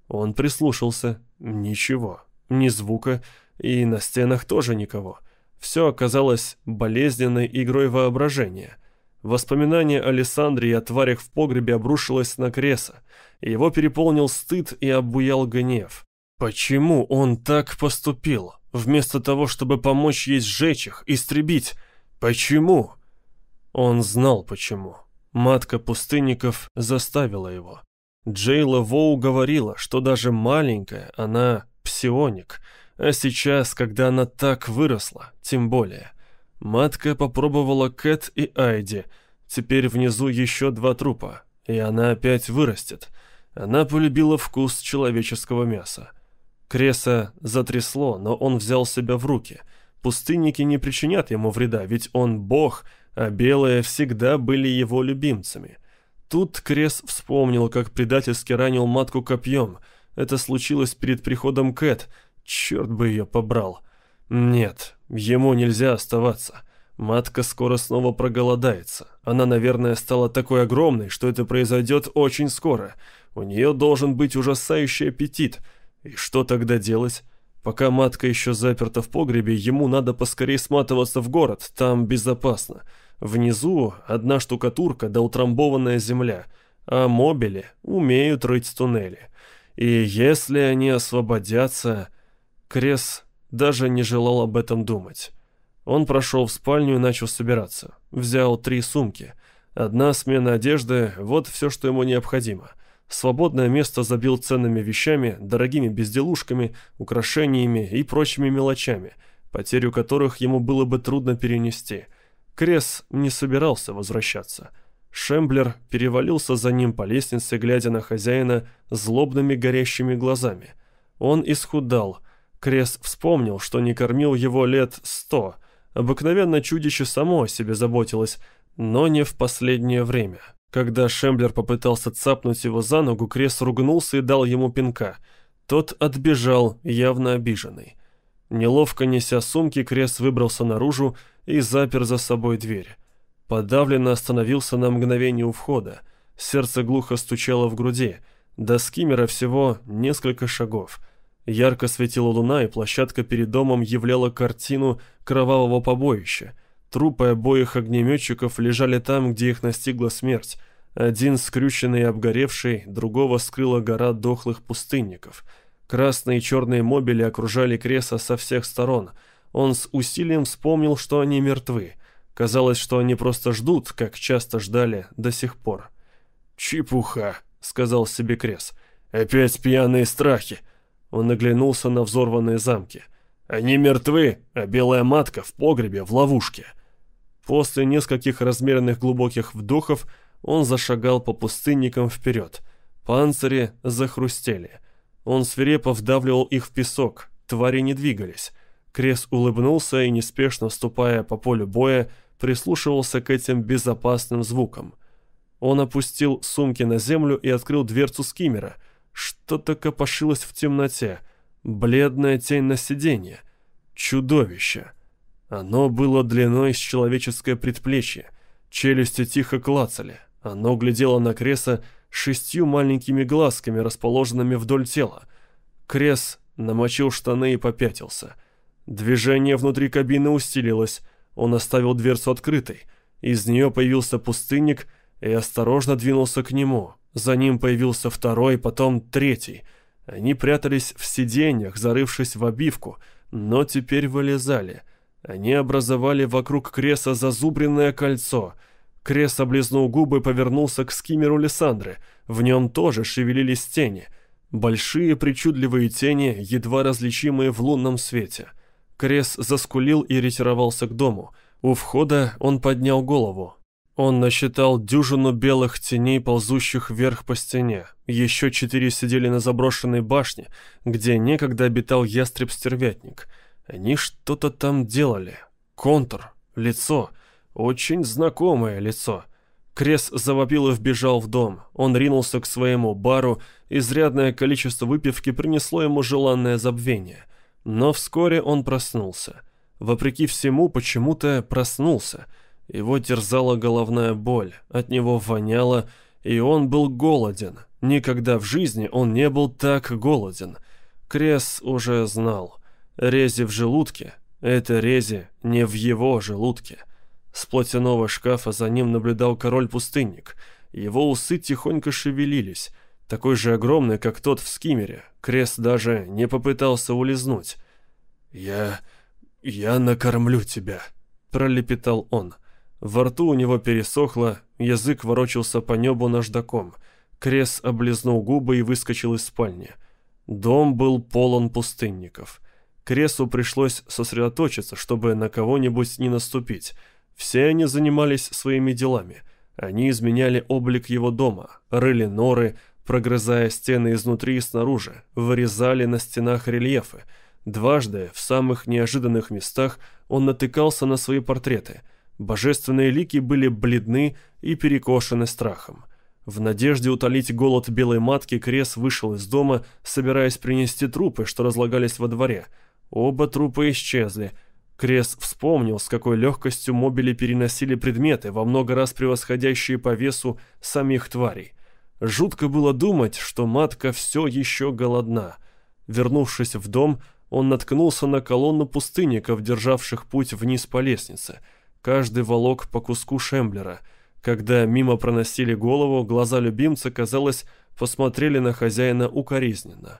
Он прислушался, ничего, ни звука, и на стенах тоже никого. Все оказалось болезненной игрой воображения. Воспоминание о Лиссандре и о тварях в погребе обрушилось на Креса. Его переполнил стыд и обуял гнев. Почему он так поступил, вместо того, чтобы помочь ей сжечь их, истребить? Почему? Он знал почему. Матка пустынников заставила его. Джейла Воу говорила, что даже маленькая она псионик, а сейчас, когда она так выросла, тем более. Матка попробовала Кэт и Айди, теперь внизу еще два трупа, и она опять вырастет. Она полюбила вкус человеческого мяса. Креса затрясло, но он взял себя в руки. Пустынники не причинят ему вреда, ведь он бог, а белые всегда были его любимцами. Тут Крес вспомнил, как предательски ранил матку копьем. Это случилось перед приходом Кэт. Черт бы ее побрал. Нет, ему нельзя оставаться. Матка скоро снова проголодается. Она, наверное, стала такой огромной, что это произойдет очень скоро. У нее должен быть ужасающий аппетит — и что тогда делать? Пока матка еще заперта в погребе, ему надо поскорее сматываться в город, там безопасно. Внизу одна штукатурка да утрамбованная земля, а мобили умеют рыть туннели. И если они освободятся... Крес даже не желал об этом думать. Он прошел в спальню и начал собираться. Взял три сумки. Одна смена одежды — вот все, что ему необходимо. Свободное место забил ценными вещами, дорогими безделушками, украшениями и прочими мелочами, потерю которых ему было бы трудно перенести. Крес не собирался возвращаться. Шемблер перевалился за ним по лестнице, глядя на хозяина злобными горящими глазами. Он исхудал. Крес вспомнил, что не кормил его лет сто. Обыкновенно чудище само о себе заботилось, но не в последнее время. Когда Шемблер попытался цапнуть его за ногу, Крес ругнулся и дал ему пинка. Тот отбежал, явно обиженный. Неловко неся сумки, Крес выбрался наружу и запер за собой дверь. Подавленно остановился на мгновение у входа. Сердце глухо стучало в груди. До скиммера всего несколько шагов. Ярко светила луна, и площадка перед домом являла картину кровавого побоища — Трупы обоих огнеметчиков лежали там, где их настигла смерть. Один скрюченный и обгоревший, другого скрыла гора дохлых пустынников. Красные и черные мобили окружали Креса со всех сторон. Он с усилием вспомнил, что они мертвы. Казалось, что они просто ждут, как часто ждали до сих пор. «Чепуха», — сказал себе Крес. «Опять пьяные страхи». Он оглянулся на взорванные замки. «Они мертвы, а белая матка в погребе в ловушке». После нескольких размеренных глубоких вдохов он зашагал по пустынникам вперед. Панцири захрустели. Он свирепо вдавливал их в песок, твари не двигались. Крес улыбнулся и, неспешно ступая по полю боя, прислушивался к этим безопасным звукам. Он опустил сумки на землю и открыл дверцу скиммера. Что-то копошилось в темноте. Бледная тень на сиденье. Чудовище. Оно было длиной с человеческое предплечье. Челюсти тихо клацали. Оно глядело на Креса шестью маленькими глазками, расположенными вдоль тела. Крес намочил штаны и попятился. Движение внутри кабины усилилось. Он оставил дверцу открытой. Из нее появился пустынник и осторожно двинулся к нему. За ним появился второй, потом третий. Они прятались в сиденьях, зарывшись в обивку, но теперь вылезали — они образовали вокруг Креса зазубренное кольцо. Крес облизнул губы и повернулся к скиммеру Лиссандры. В нем тоже шевелились тени. Большие причудливые тени, едва различимые в лунном свете. Крес заскулил и ретировался к дому. У входа он поднял голову. Он насчитал дюжину белых теней, ползущих вверх по стене. Еще четыре сидели на заброшенной башне, где некогда обитал ястреб-стервятник. Они что-то там делали. Контур, лицо. Очень знакомое лицо. Крес завопил и вбежал в дом. Он ринулся к своему бару. Изрядное количество выпивки принесло ему желанное забвение. Но вскоре он проснулся. Вопреки всему, почему-то проснулся. Его терзала головная боль, от него воняло, и он был голоден. Никогда в жизни он не был так голоден. Крес уже знал. Рези в желудке — это рези не в его желудке. С платяного шкафа за ним наблюдал король-пустынник. Его усы тихонько шевелились, такой же огромный, как тот в скиммере. Крес даже не попытался улизнуть. «Я... я накормлю тебя», — пролепетал он. Во рту у него пересохло, язык ворочался по небу наждаком. Крес облизнул губы и выскочил из спальни. Дом был полон пустынников. Кресу пришлось сосредоточиться, чтобы на кого-нибудь не наступить. Все они занимались своими делами. Они изменяли облик его дома, рыли норы, прогрызая стены изнутри и снаружи, вырезали на стенах рельефы. Дважды, в самых неожиданных местах, он натыкался на свои портреты. Божественные лики были бледны и перекошены страхом. В надежде утолить голод белой матки Крес вышел из дома, собираясь принести трупы, что разлагались во дворе. Оба трупа исчезли — Крес вспомнил, с какой легкостью мобили переносили предметы, во много раз превосходящие по весу самих тварей. Жутко было думать, что матка все еще голодна. Вернувшись в дом, он наткнулся на колонну пустынников, державших путь вниз по лестнице. Каждый волок по куску шемблера. Когда мимо проносили голову, глаза любимца, казалось, посмотрели на хозяина укоризненно.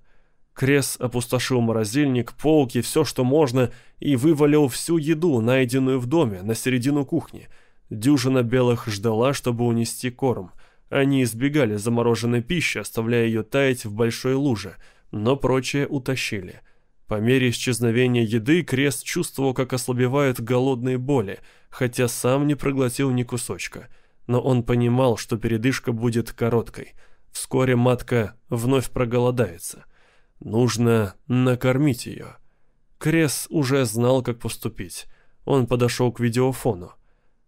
Крес опустошил морозильник, полки, все, что можно, и вывалил всю еду, найденную в доме, на середину кухни. Дюжина белых ждала, чтобы унести корм. Они избегали замороженной пищи, оставляя ее таять в большой луже, но прочее утащили. По мере исчезновения еды Крест чувствовал, как ослабевают голодные боли, хотя сам не проглотил ни кусочка. Но он понимал, что передышка будет короткой. Вскоре матка вновь проголодается. Нужно накормить ее. Крес уже знал, как поступить. Он подошел к видеофону.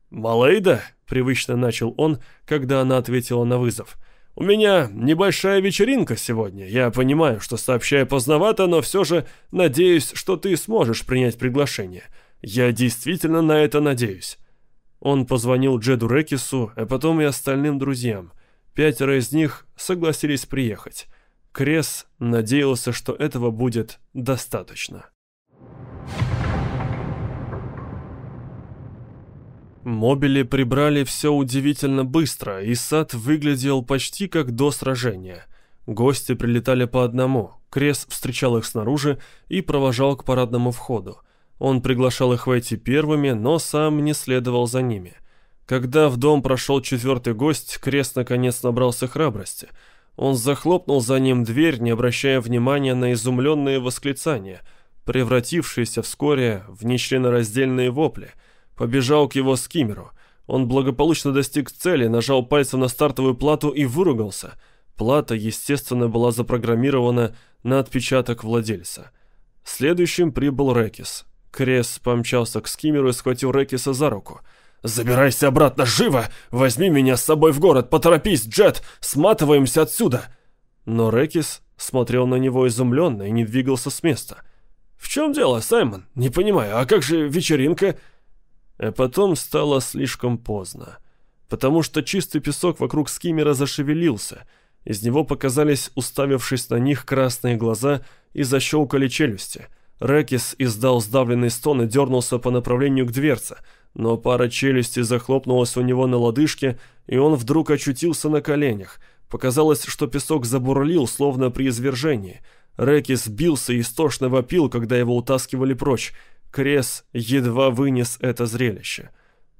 «Малейда?» — привычно начал он, когда она ответила на вызов. «У меня небольшая вечеринка сегодня. Я понимаю, что сообщаю поздновато, но все же надеюсь, что ты сможешь принять приглашение. Я действительно на это надеюсь». Он позвонил Джеду Рекису, а потом и остальным друзьям. Пятеро из них согласились приехать. Крес надеялся, что этого будет достаточно. Мобили прибрали все удивительно быстро, и сад выглядел почти как до сражения. Гости прилетали по одному. Крес встречал их снаружи и провожал к парадному входу. Он приглашал их войти первыми, но сам не следовал за ними. Когда в дом прошел четвертый гость, Крес наконец набрался храбрости – он захлопнул за ним дверь, не обращая внимания на изумленные восклицания, превратившиеся вскоре в нечленораздельные вопли. Побежал к его скиммеру. Он благополучно достиг цели, нажал пальцем на стартовую плату и выругался. Плата, естественно, была запрограммирована на отпечаток владельца. Следующим прибыл Рекис. Крес помчался к скиммеру и схватил Рекиса за руку – «Забирайся обратно, живо! Возьми меня с собой в город, поторопись, Джет! Сматываемся отсюда!» Но Рекис смотрел на него изумленно и не двигался с места. «В чем дело, Саймон? Не понимаю, а как же вечеринка?» А потом стало слишком поздно, потому что чистый песок вокруг скиммера зашевелился. Из него показались, уставившись на них, красные глаза и защелкали челюсти. Рекис издал сдавленный стон и дернулся по направлению к дверце — но пара челюстей захлопнулась у него на лодыжке, и он вдруг очутился на коленях. Показалось, что песок забурлил, словно при извержении. Рекис бился и истошно вопил, когда его утаскивали прочь. Крес едва вынес это зрелище.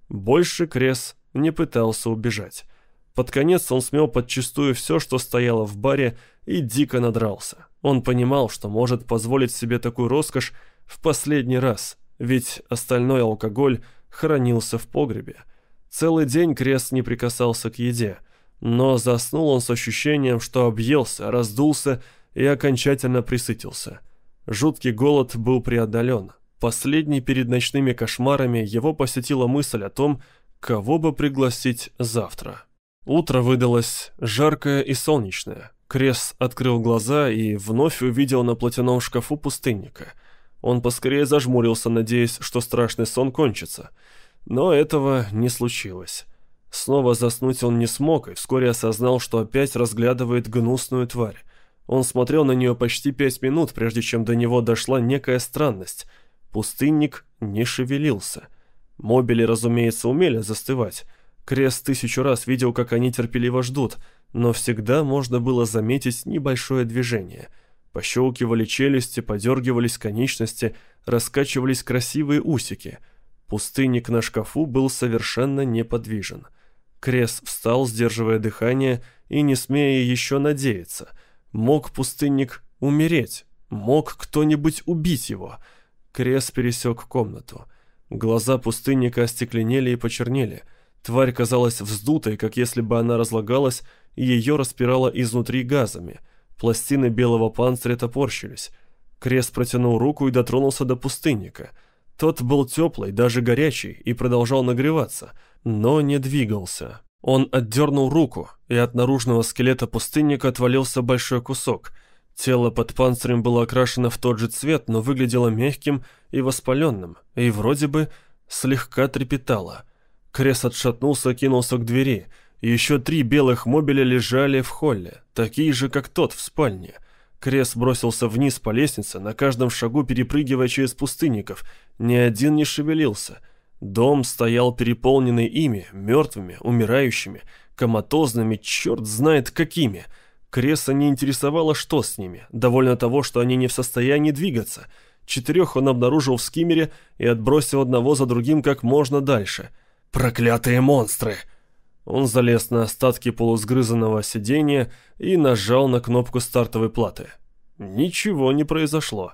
Больше Крес не пытался убежать. Под конец он смел подчистую все, что стояло в баре, и дико надрался. Он понимал, что может позволить себе такую роскошь в последний раз, ведь остальной алкоголь хранился в погребе. Целый день Крест не прикасался к еде, но заснул он с ощущением, что объелся, раздулся и окончательно присытился. Жуткий голод был преодолен. Последний перед ночными кошмарами его посетила мысль о том, кого бы пригласить завтра. Утро выдалось жаркое и солнечное. Крес открыл глаза и вновь увидел на платяном шкафу пустынника. Он поскорее зажмурился, надеясь, что страшный сон кончится. Но этого не случилось. Снова заснуть он не смог и вскоре осознал, что опять разглядывает гнусную тварь. Он смотрел на нее почти пять минут, прежде чем до него дошла некая странность. Пустынник не шевелился. Мобили, разумеется, умели застывать. Крест тысячу раз видел, как они терпеливо ждут, но всегда можно было заметить небольшое движение. Пощелкивали челюсти, подергивались конечности, раскачивались красивые усики. Пустынник на шкафу был совершенно неподвижен. Крес встал, сдерживая дыхание и не смея еще надеяться. Мог пустынник умереть, мог кто-нибудь убить его. Крес пересек комнату. Глаза пустынника остекленели и почернели – Тварь казалась вздутой, как если бы она разлагалась, и ее распирало изнутри газами. Пластины белого панциря топорщились. Крест протянул руку и дотронулся до пустынника. Тот был теплый, даже горячий, и продолжал нагреваться, но не двигался. Он отдернул руку, и от наружного скелета пустынника отвалился большой кусок. Тело под панцирем было окрашено в тот же цвет, но выглядело мягким и воспаленным, и вроде бы слегка трепетало – Крес отшатнулся, кинулся к двери. Еще три белых мобиля лежали в холле, такие же, как тот в спальне. Крес бросился вниз по лестнице, на каждом шагу перепрыгивая через пустынников. Ни один не шевелился. Дом стоял переполненный ими, мертвыми, умирающими, коматозными, черт знает какими. Креса не интересовало, что с ними. Довольно того, что они не в состоянии двигаться. Четырех он обнаружил в скиммере и отбросил одного за другим как можно дальше — Проклятые монстры! Он залез на остатки полусгрызанного сиденья и нажал на кнопку стартовой платы. Ничего не произошло.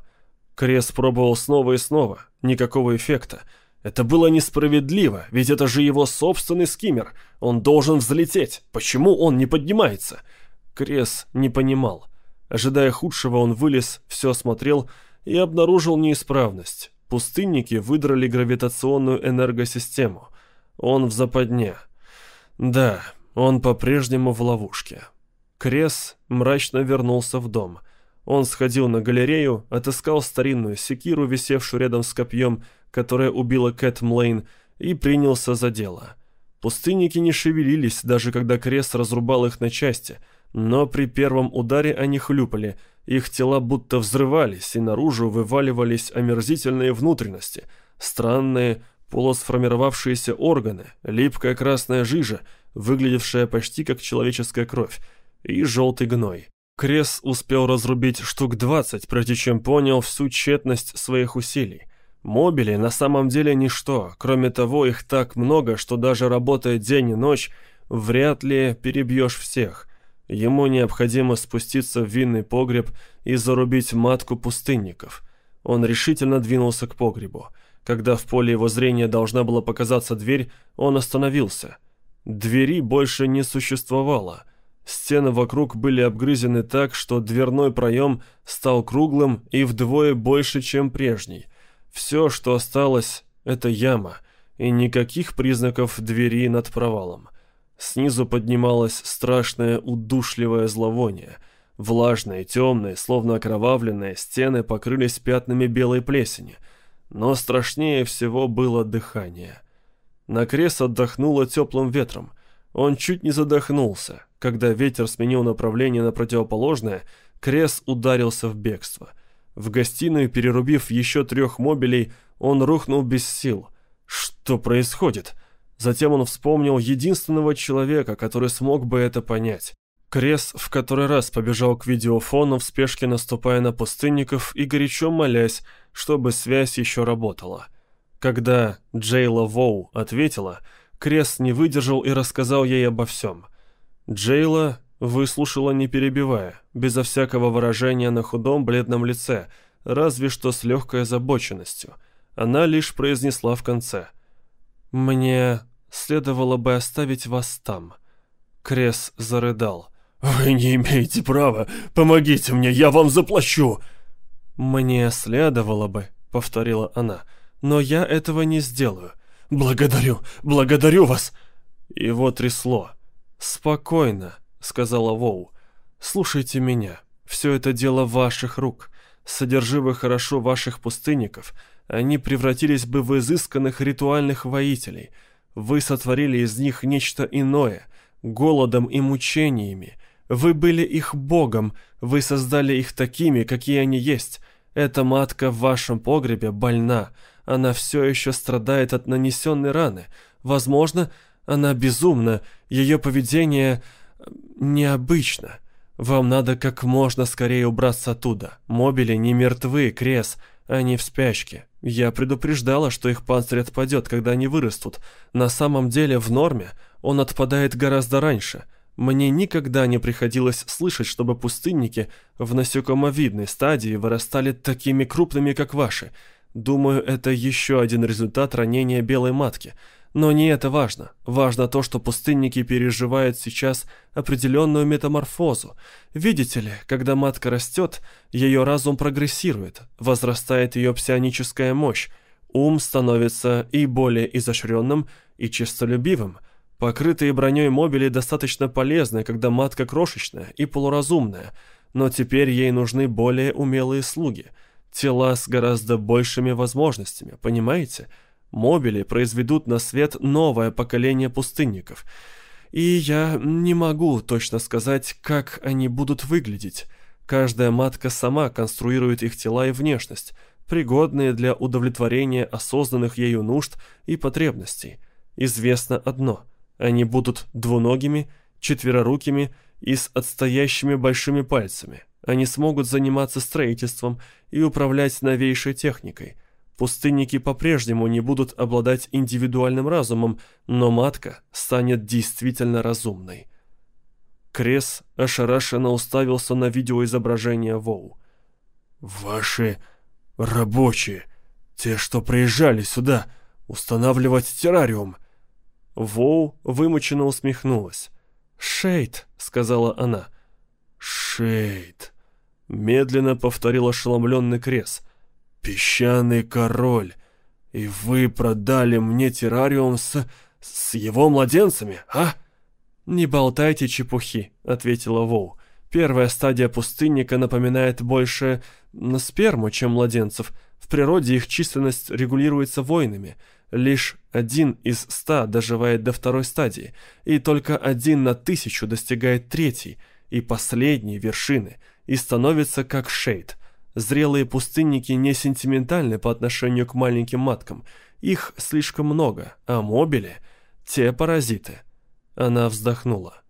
Крес пробовал снова и снова. Никакого эффекта. Это было несправедливо, ведь это же его собственный скиммер. Он должен взлететь. Почему он не поднимается? Крес не понимал. Ожидая худшего, он вылез, все осмотрел и обнаружил неисправность. Пустынники выдрали гравитационную энергосистему. Он в западне. Да, он по-прежнему в ловушке. Крес мрачно вернулся в дом. Он сходил на галерею, отыскал старинную секиру, висевшую рядом с копьем, которая убила Кэт Млейн, и принялся за дело. Пустынники не шевелились, даже когда Крес разрубал их на части, но при первом ударе они хлюпали, их тела будто взрывались, и наружу вываливались омерзительные внутренности, странные, полусформировавшиеся органы, липкая красная жижа, выглядевшая почти как человеческая кровь, и желтый гной. Крес успел разрубить штук 20, прежде чем понял всю тщетность своих усилий. Мобили на самом деле ничто, кроме того, их так много, что даже работая день и ночь, вряд ли перебьешь всех. Ему необходимо спуститься в винный погреб и зарубить матку пустынников. Он решительно двинулся к погребу. Когда в поле его зрения должна была показаться дверь, он остановился. Двери больше не существовало. Стены вокруг были обгрызены так, что дверной проем стал круглым и вдвое больше, чем прежний. Все, что осталось, это яма, и никаких признаков двери над провалом. Снизу поднималось страшное удушливое зловоние. Влажные, темные, словно окровавленные, стены покрылись пятнами белой плесени — но страшнее всего было дыхание. Накрес отдохнуло теплым ветром. Он чуть не задохнулся. Когда ветер сменил направление на противоположное, Крес ударился в бегство. В гостиную, перерубив еще трех мобилей, он рухнул без сил. Что происходит? Затем он вспомнил единственного человека, который смог бы это понять. Крес в который раз побежал к видеофону в спешке наступая на пустынников и горячо молясь, чтобы связь еще работала. Когда Джейла Воу ответила, Крес не выдержал и рассказал ей обо всем. Джейла выслушала не перебивая, безо всякого выражения на худом бледном лице, разве что с легкой озабоченностью. Она лишь произнесла в конце. Мне следовало бы оставить вас там. Крес зарыдал. «Вы не имеете права. Помогите мне, я вам заплачу!» «Мне следовало бы», — повторила она, — «но я этого не сделаю». «Благодарю, благодарю вас!» Его трясло. «Спокойно», — сказала Воу. «Слушайте меня. Все это дело ваших рук. Содержи вы хорошо ваших пустынников, они превратились бы в изысканных ритуальных воителей. Вы сотворили из них нечто иное, голодом и мучениями. Вы были их богом, вы создали их такими, какие они есть. Эта матка в вашем погребе больна, она все еще страдает от нанесенной раны. Возможно, она безумна, ее поведение необычно. Вам надо как можно скорее убраться оттуда. Мобили не мертвы, Крес, они в спячке. Я предупреждала, что их панцирь отпадет, когда они вырастут. На самом деле, в норме, он отпадает гораздо раньше. Мне никогда не приходилось слышать, чтобы пустынники в насекомовидной стадии вырастали такими крупными, как ваши. Думаю, это еще один результат ранения белой матки – но не это важно. Важно то, что пустынники переживают сейчас определенную метаморфозу. Видите ли, когда матка растет, ее разум прогрессирует, возрастает ее псионическая мощь, ум становится и более изощренным, и честолюбивым. Покрытые броней мобили достаточно полезны, когда матка крошечная и полуразумная, но теперь ей нужны более умелые слуги, тела с гораздо большими возможностями, понимаете? – Мобили произведут на свет новое поколение пустынников. И я не могу точно сказать, как они будут выглядеть. Каждая матка сама конструирует их тела и внешность, пригодные для удовлетворения осознанных ею нужд и потребностей. Известно одно – они будут двуногими, четверорукими и с отстоящими большими пальцами. Они смогут заниматься строительством и управлять новейшей техникой – Пустынники по-прежнему не будут обладать индивидуальным разумом, но матка станет действительно разумной. Крес ошарашенно уставился на видеоизображение Воу. «Ваши рабочие, те, что приезжали сюда, устанавливать террариум». Воу вымученно усмехнулась. «Шейд», — сказала она. «Шейд», — медленно повторил ошеломленный Крес. «Песчаный король, и вы продали мне террариум с... с его младенцами, а?» «Не болтайте чепухи», — ответила Воу. «Первая стадия пустынника напоминает больше сперму, чем младенцев. В природе их численность регулируется войнами. Лишь один из ста доживает до второй стадии, и только один на тысячу достигает третьей и последней вершины, и становится как шейд. Зрелые пустынники не сентиментальны по отношению к маленьким маткам. Их слишком много, а мобили — те паразиты. Она вздохнула.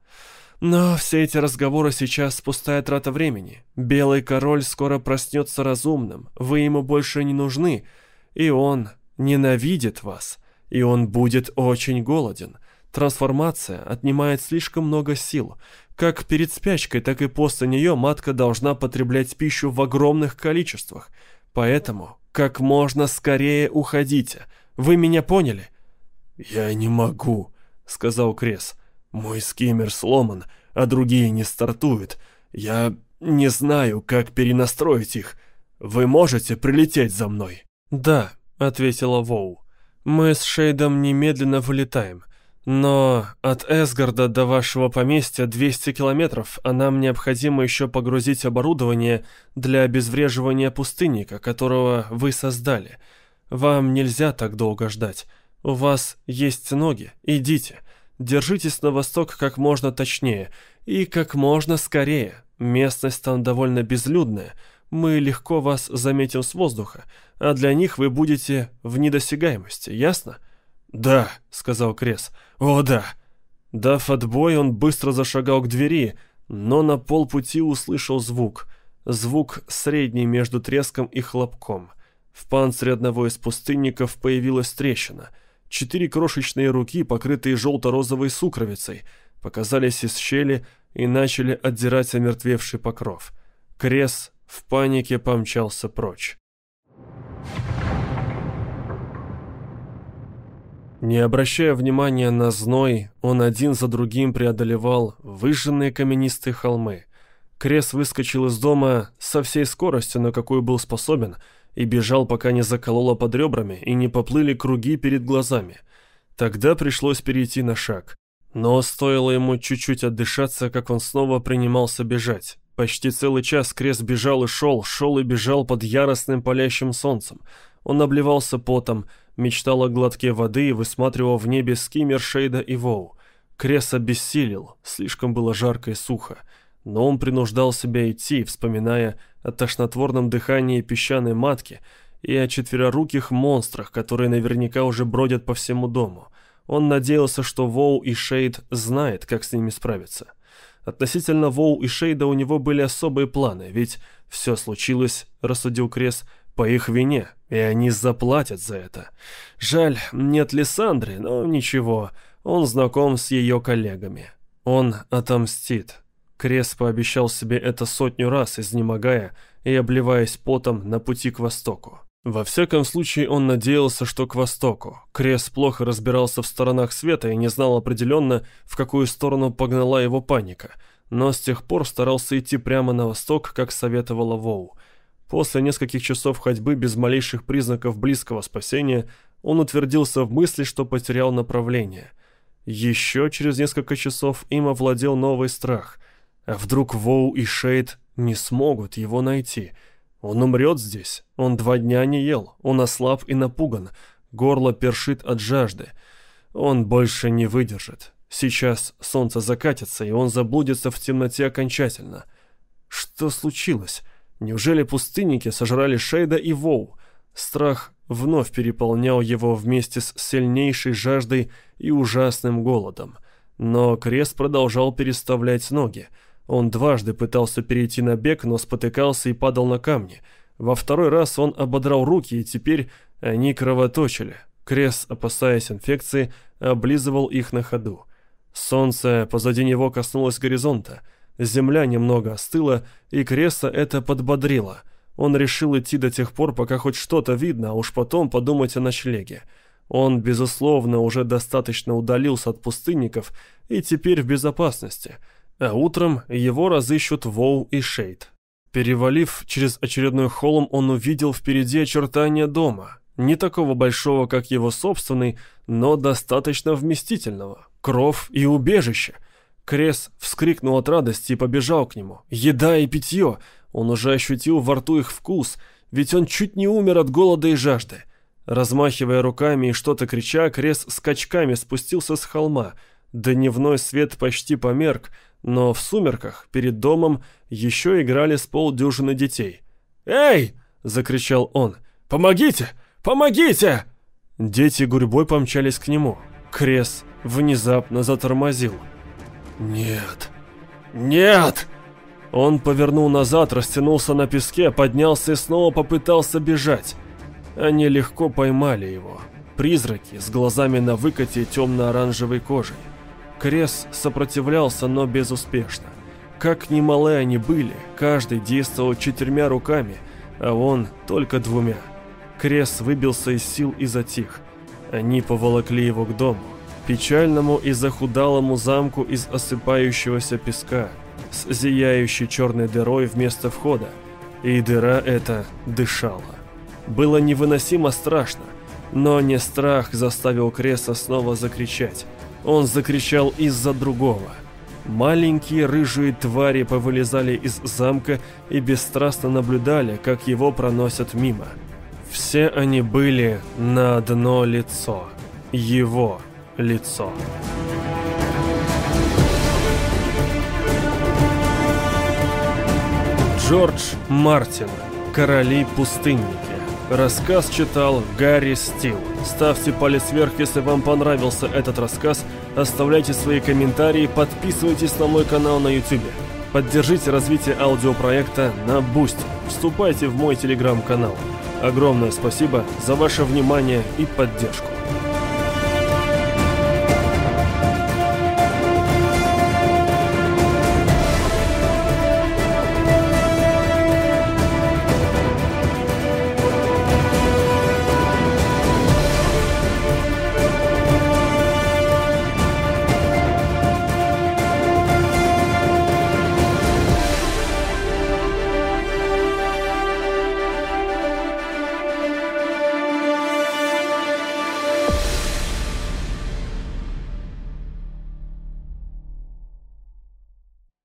Но все эти разговоры сейчас пустая трата времени. Белый король скоро проснется разумным, вы ему больше не нужны, и он ненавидит вас, и он будет очень голоден. Трансформация отнимает слишком много сил. Как перед спячкой, так и после нее матка должна потреблять пищу в огромных количествах. Поэтому как можно скорее уходите. Вы меня поняли? «Я не могу», — сказал Крес. «Мой скиммер сломан, а другие не стартуют. Я не знаю, как перенастроить их. Вы можете прилететь за мной?» «Да», — ответила Воу. «Мы с Шейдом немедленно вылетаем. Но от Эсгарда до вашего поместья 200 километров, а нам необходимо еще погрузить оборудование для обезвреживания пустынника, которого вы создали. Вам нельзя так долго ждать. У вас есть ноги, идите. Держитесь на восток как можно точнее и как можно скорее. Местность там довольно безлюдная. Мы легко вас заметим с воздуха, а для них вы будете в недосягаемости, ясно? «Да», — сказал Крес. «О, да». Дав отбой, он быстро зашагал к двери, но на полпути услышал звук. Звук средний между треском и хлопком. В панцире одного из пустынников появилась трещина. Четыре крошечные руки, покрытые желто-розовой сукровицей, показались из щели и начали отдирать омертвевший покров. Крес в панике помчался прочь. Не обращая внимания на зной, он один за другим преодолевал выжженные каменистые холмы. Крес выскочил из дома со всей скоростью, на какую был способен, и бежал, пока не закололо под ребрами и не поплыли круги перед глазами. Тогда пришлось перейти на шаг. Но стоило ему чуть-чуть отдышаться, как он снова принимался бежать. Почти целый час Крес бежал и шел, шел и бежал под яростным палящим солнцем. Он обливался потом, мечтал о глотке воды и высматривал в небе скиммер Шейда и Воу. Крес обессилел, слишком было жарко и сухо. Но он принуждал себя идти, вспоминая о тошнотворном дыхании песчаной матки и о четвероруких монстрах, которые наверняка уже бродят по всему дому. Он надеялся, что Воу и Шейд знает, как с ними справиться. Относительно Воу и Шейда у него были особые планы, ведь все случилось, рассудил Крес, по их вине, и они заплатят за это. Жаль, нет Лиссандры, но ничего, он знаком с ее коллегами. Он отомстит. Крес пообещал себе это сотню раз, изнемогая и обливаясь потом на пути к востоку. Во всяком случае, он надеялся, что к востоку. Крес плохо разбирался в сторонах света и не знал определенно, в какую сторону погнала его паника, но с тех пор старался идти прямо на восток, как советовала Воу. После нескольких часов ходьбы без малейших признаков близкого спасения он утвердился в мысли, что потерял направление. Еще через несколько часов им овладел новый страх. А вдруг Воу и Шейд не смогут его найти? Он умрет здесь. Он два дня не ел. Он ослаб и напуган. Горло першит от жажды. Он больше не выдержит. Сейчас солнце закатится, и он заблудится в темноте окончательно. Что случилось? Неужели пустынники сожрали Шейда и Воу? Страх вновь переполнял его вместе с сильнейшей жаждой и ужасным голодом. Но крест продолжал переставлять ноги. Он дважды пытался перейти на бег, но спотыкался и падал на камни. Во второй раз он ободрал руки, и теперь они кровоточили. Крест, опасаясь инфекции, облизывал их на ходу. Солнце позади него коснулось горизонта — Земля немного остыла, и Креса это подбодрило. Он решил идти до тех пор, пока хоть что-то видно, а уж потом подумать о ночлеге. Он, безусловно, уже достаточно удалился от пустынников и теперь в безопасности. А утром его разыщут Воу и Шейд. Перевалив через очередной холм, он увидел впереди очертания дома. Не такого большого, как его собственный, но достаточно вместительного. Кров и убежище — Крес вскрикнул от радости и побежал к нему. Еда и питье. Он уже ощутил во рту их вкус, ведь он чуть не умер от голода и жажды. Размахивая руками и что-то крича, Крес скачками спустился с холма. Дневной свет почти померк, но в сумерках перед домом еще играли с полдюжины детей. «Эй!» — закричал он. «Помогите! Помогите!» Дети гурьбой помчались к нему. Крес внезапно затормозил. «Нет! Нет!» Он повернул назад, растянулся на песке, поднялся и снова попытался бежать. Они легко поймали его. Призраки с глазами на выкате темно-оранжевой кожей. Крес сопротивлялся, но безуспешно. Как немалы они были, каждый действовал четырьмя руками, а он только двумя. Крес выбился из сил и затих. Они поволокли его к дому печальному и захудалому замку из осыпающегося песка, с зияющей черной дырой вместо входа, и дыра эта дышала. Было невыносимо страшно, но не страх заставил Креса снова закричать. Он закричал из-за другого. Маленькие рыжие твари повылезали из замка и бесстрастно наблюдали, как его проносят мимо. Все они были на одно лицо. Его лицо. Джордж Мартин. Короли-пустынники. Рассказ читал Гарри Стил. Ставьте палец вверх, если вам понравился этот рассказ. Оставляйте свои комментарии, подписывайтесь на мой канал на YouTube. Поддержите развитие аудиопроекта на Boost. Вступайте в мой телеграм-канал. Огромное спасибо за ваше внимание и поддержку.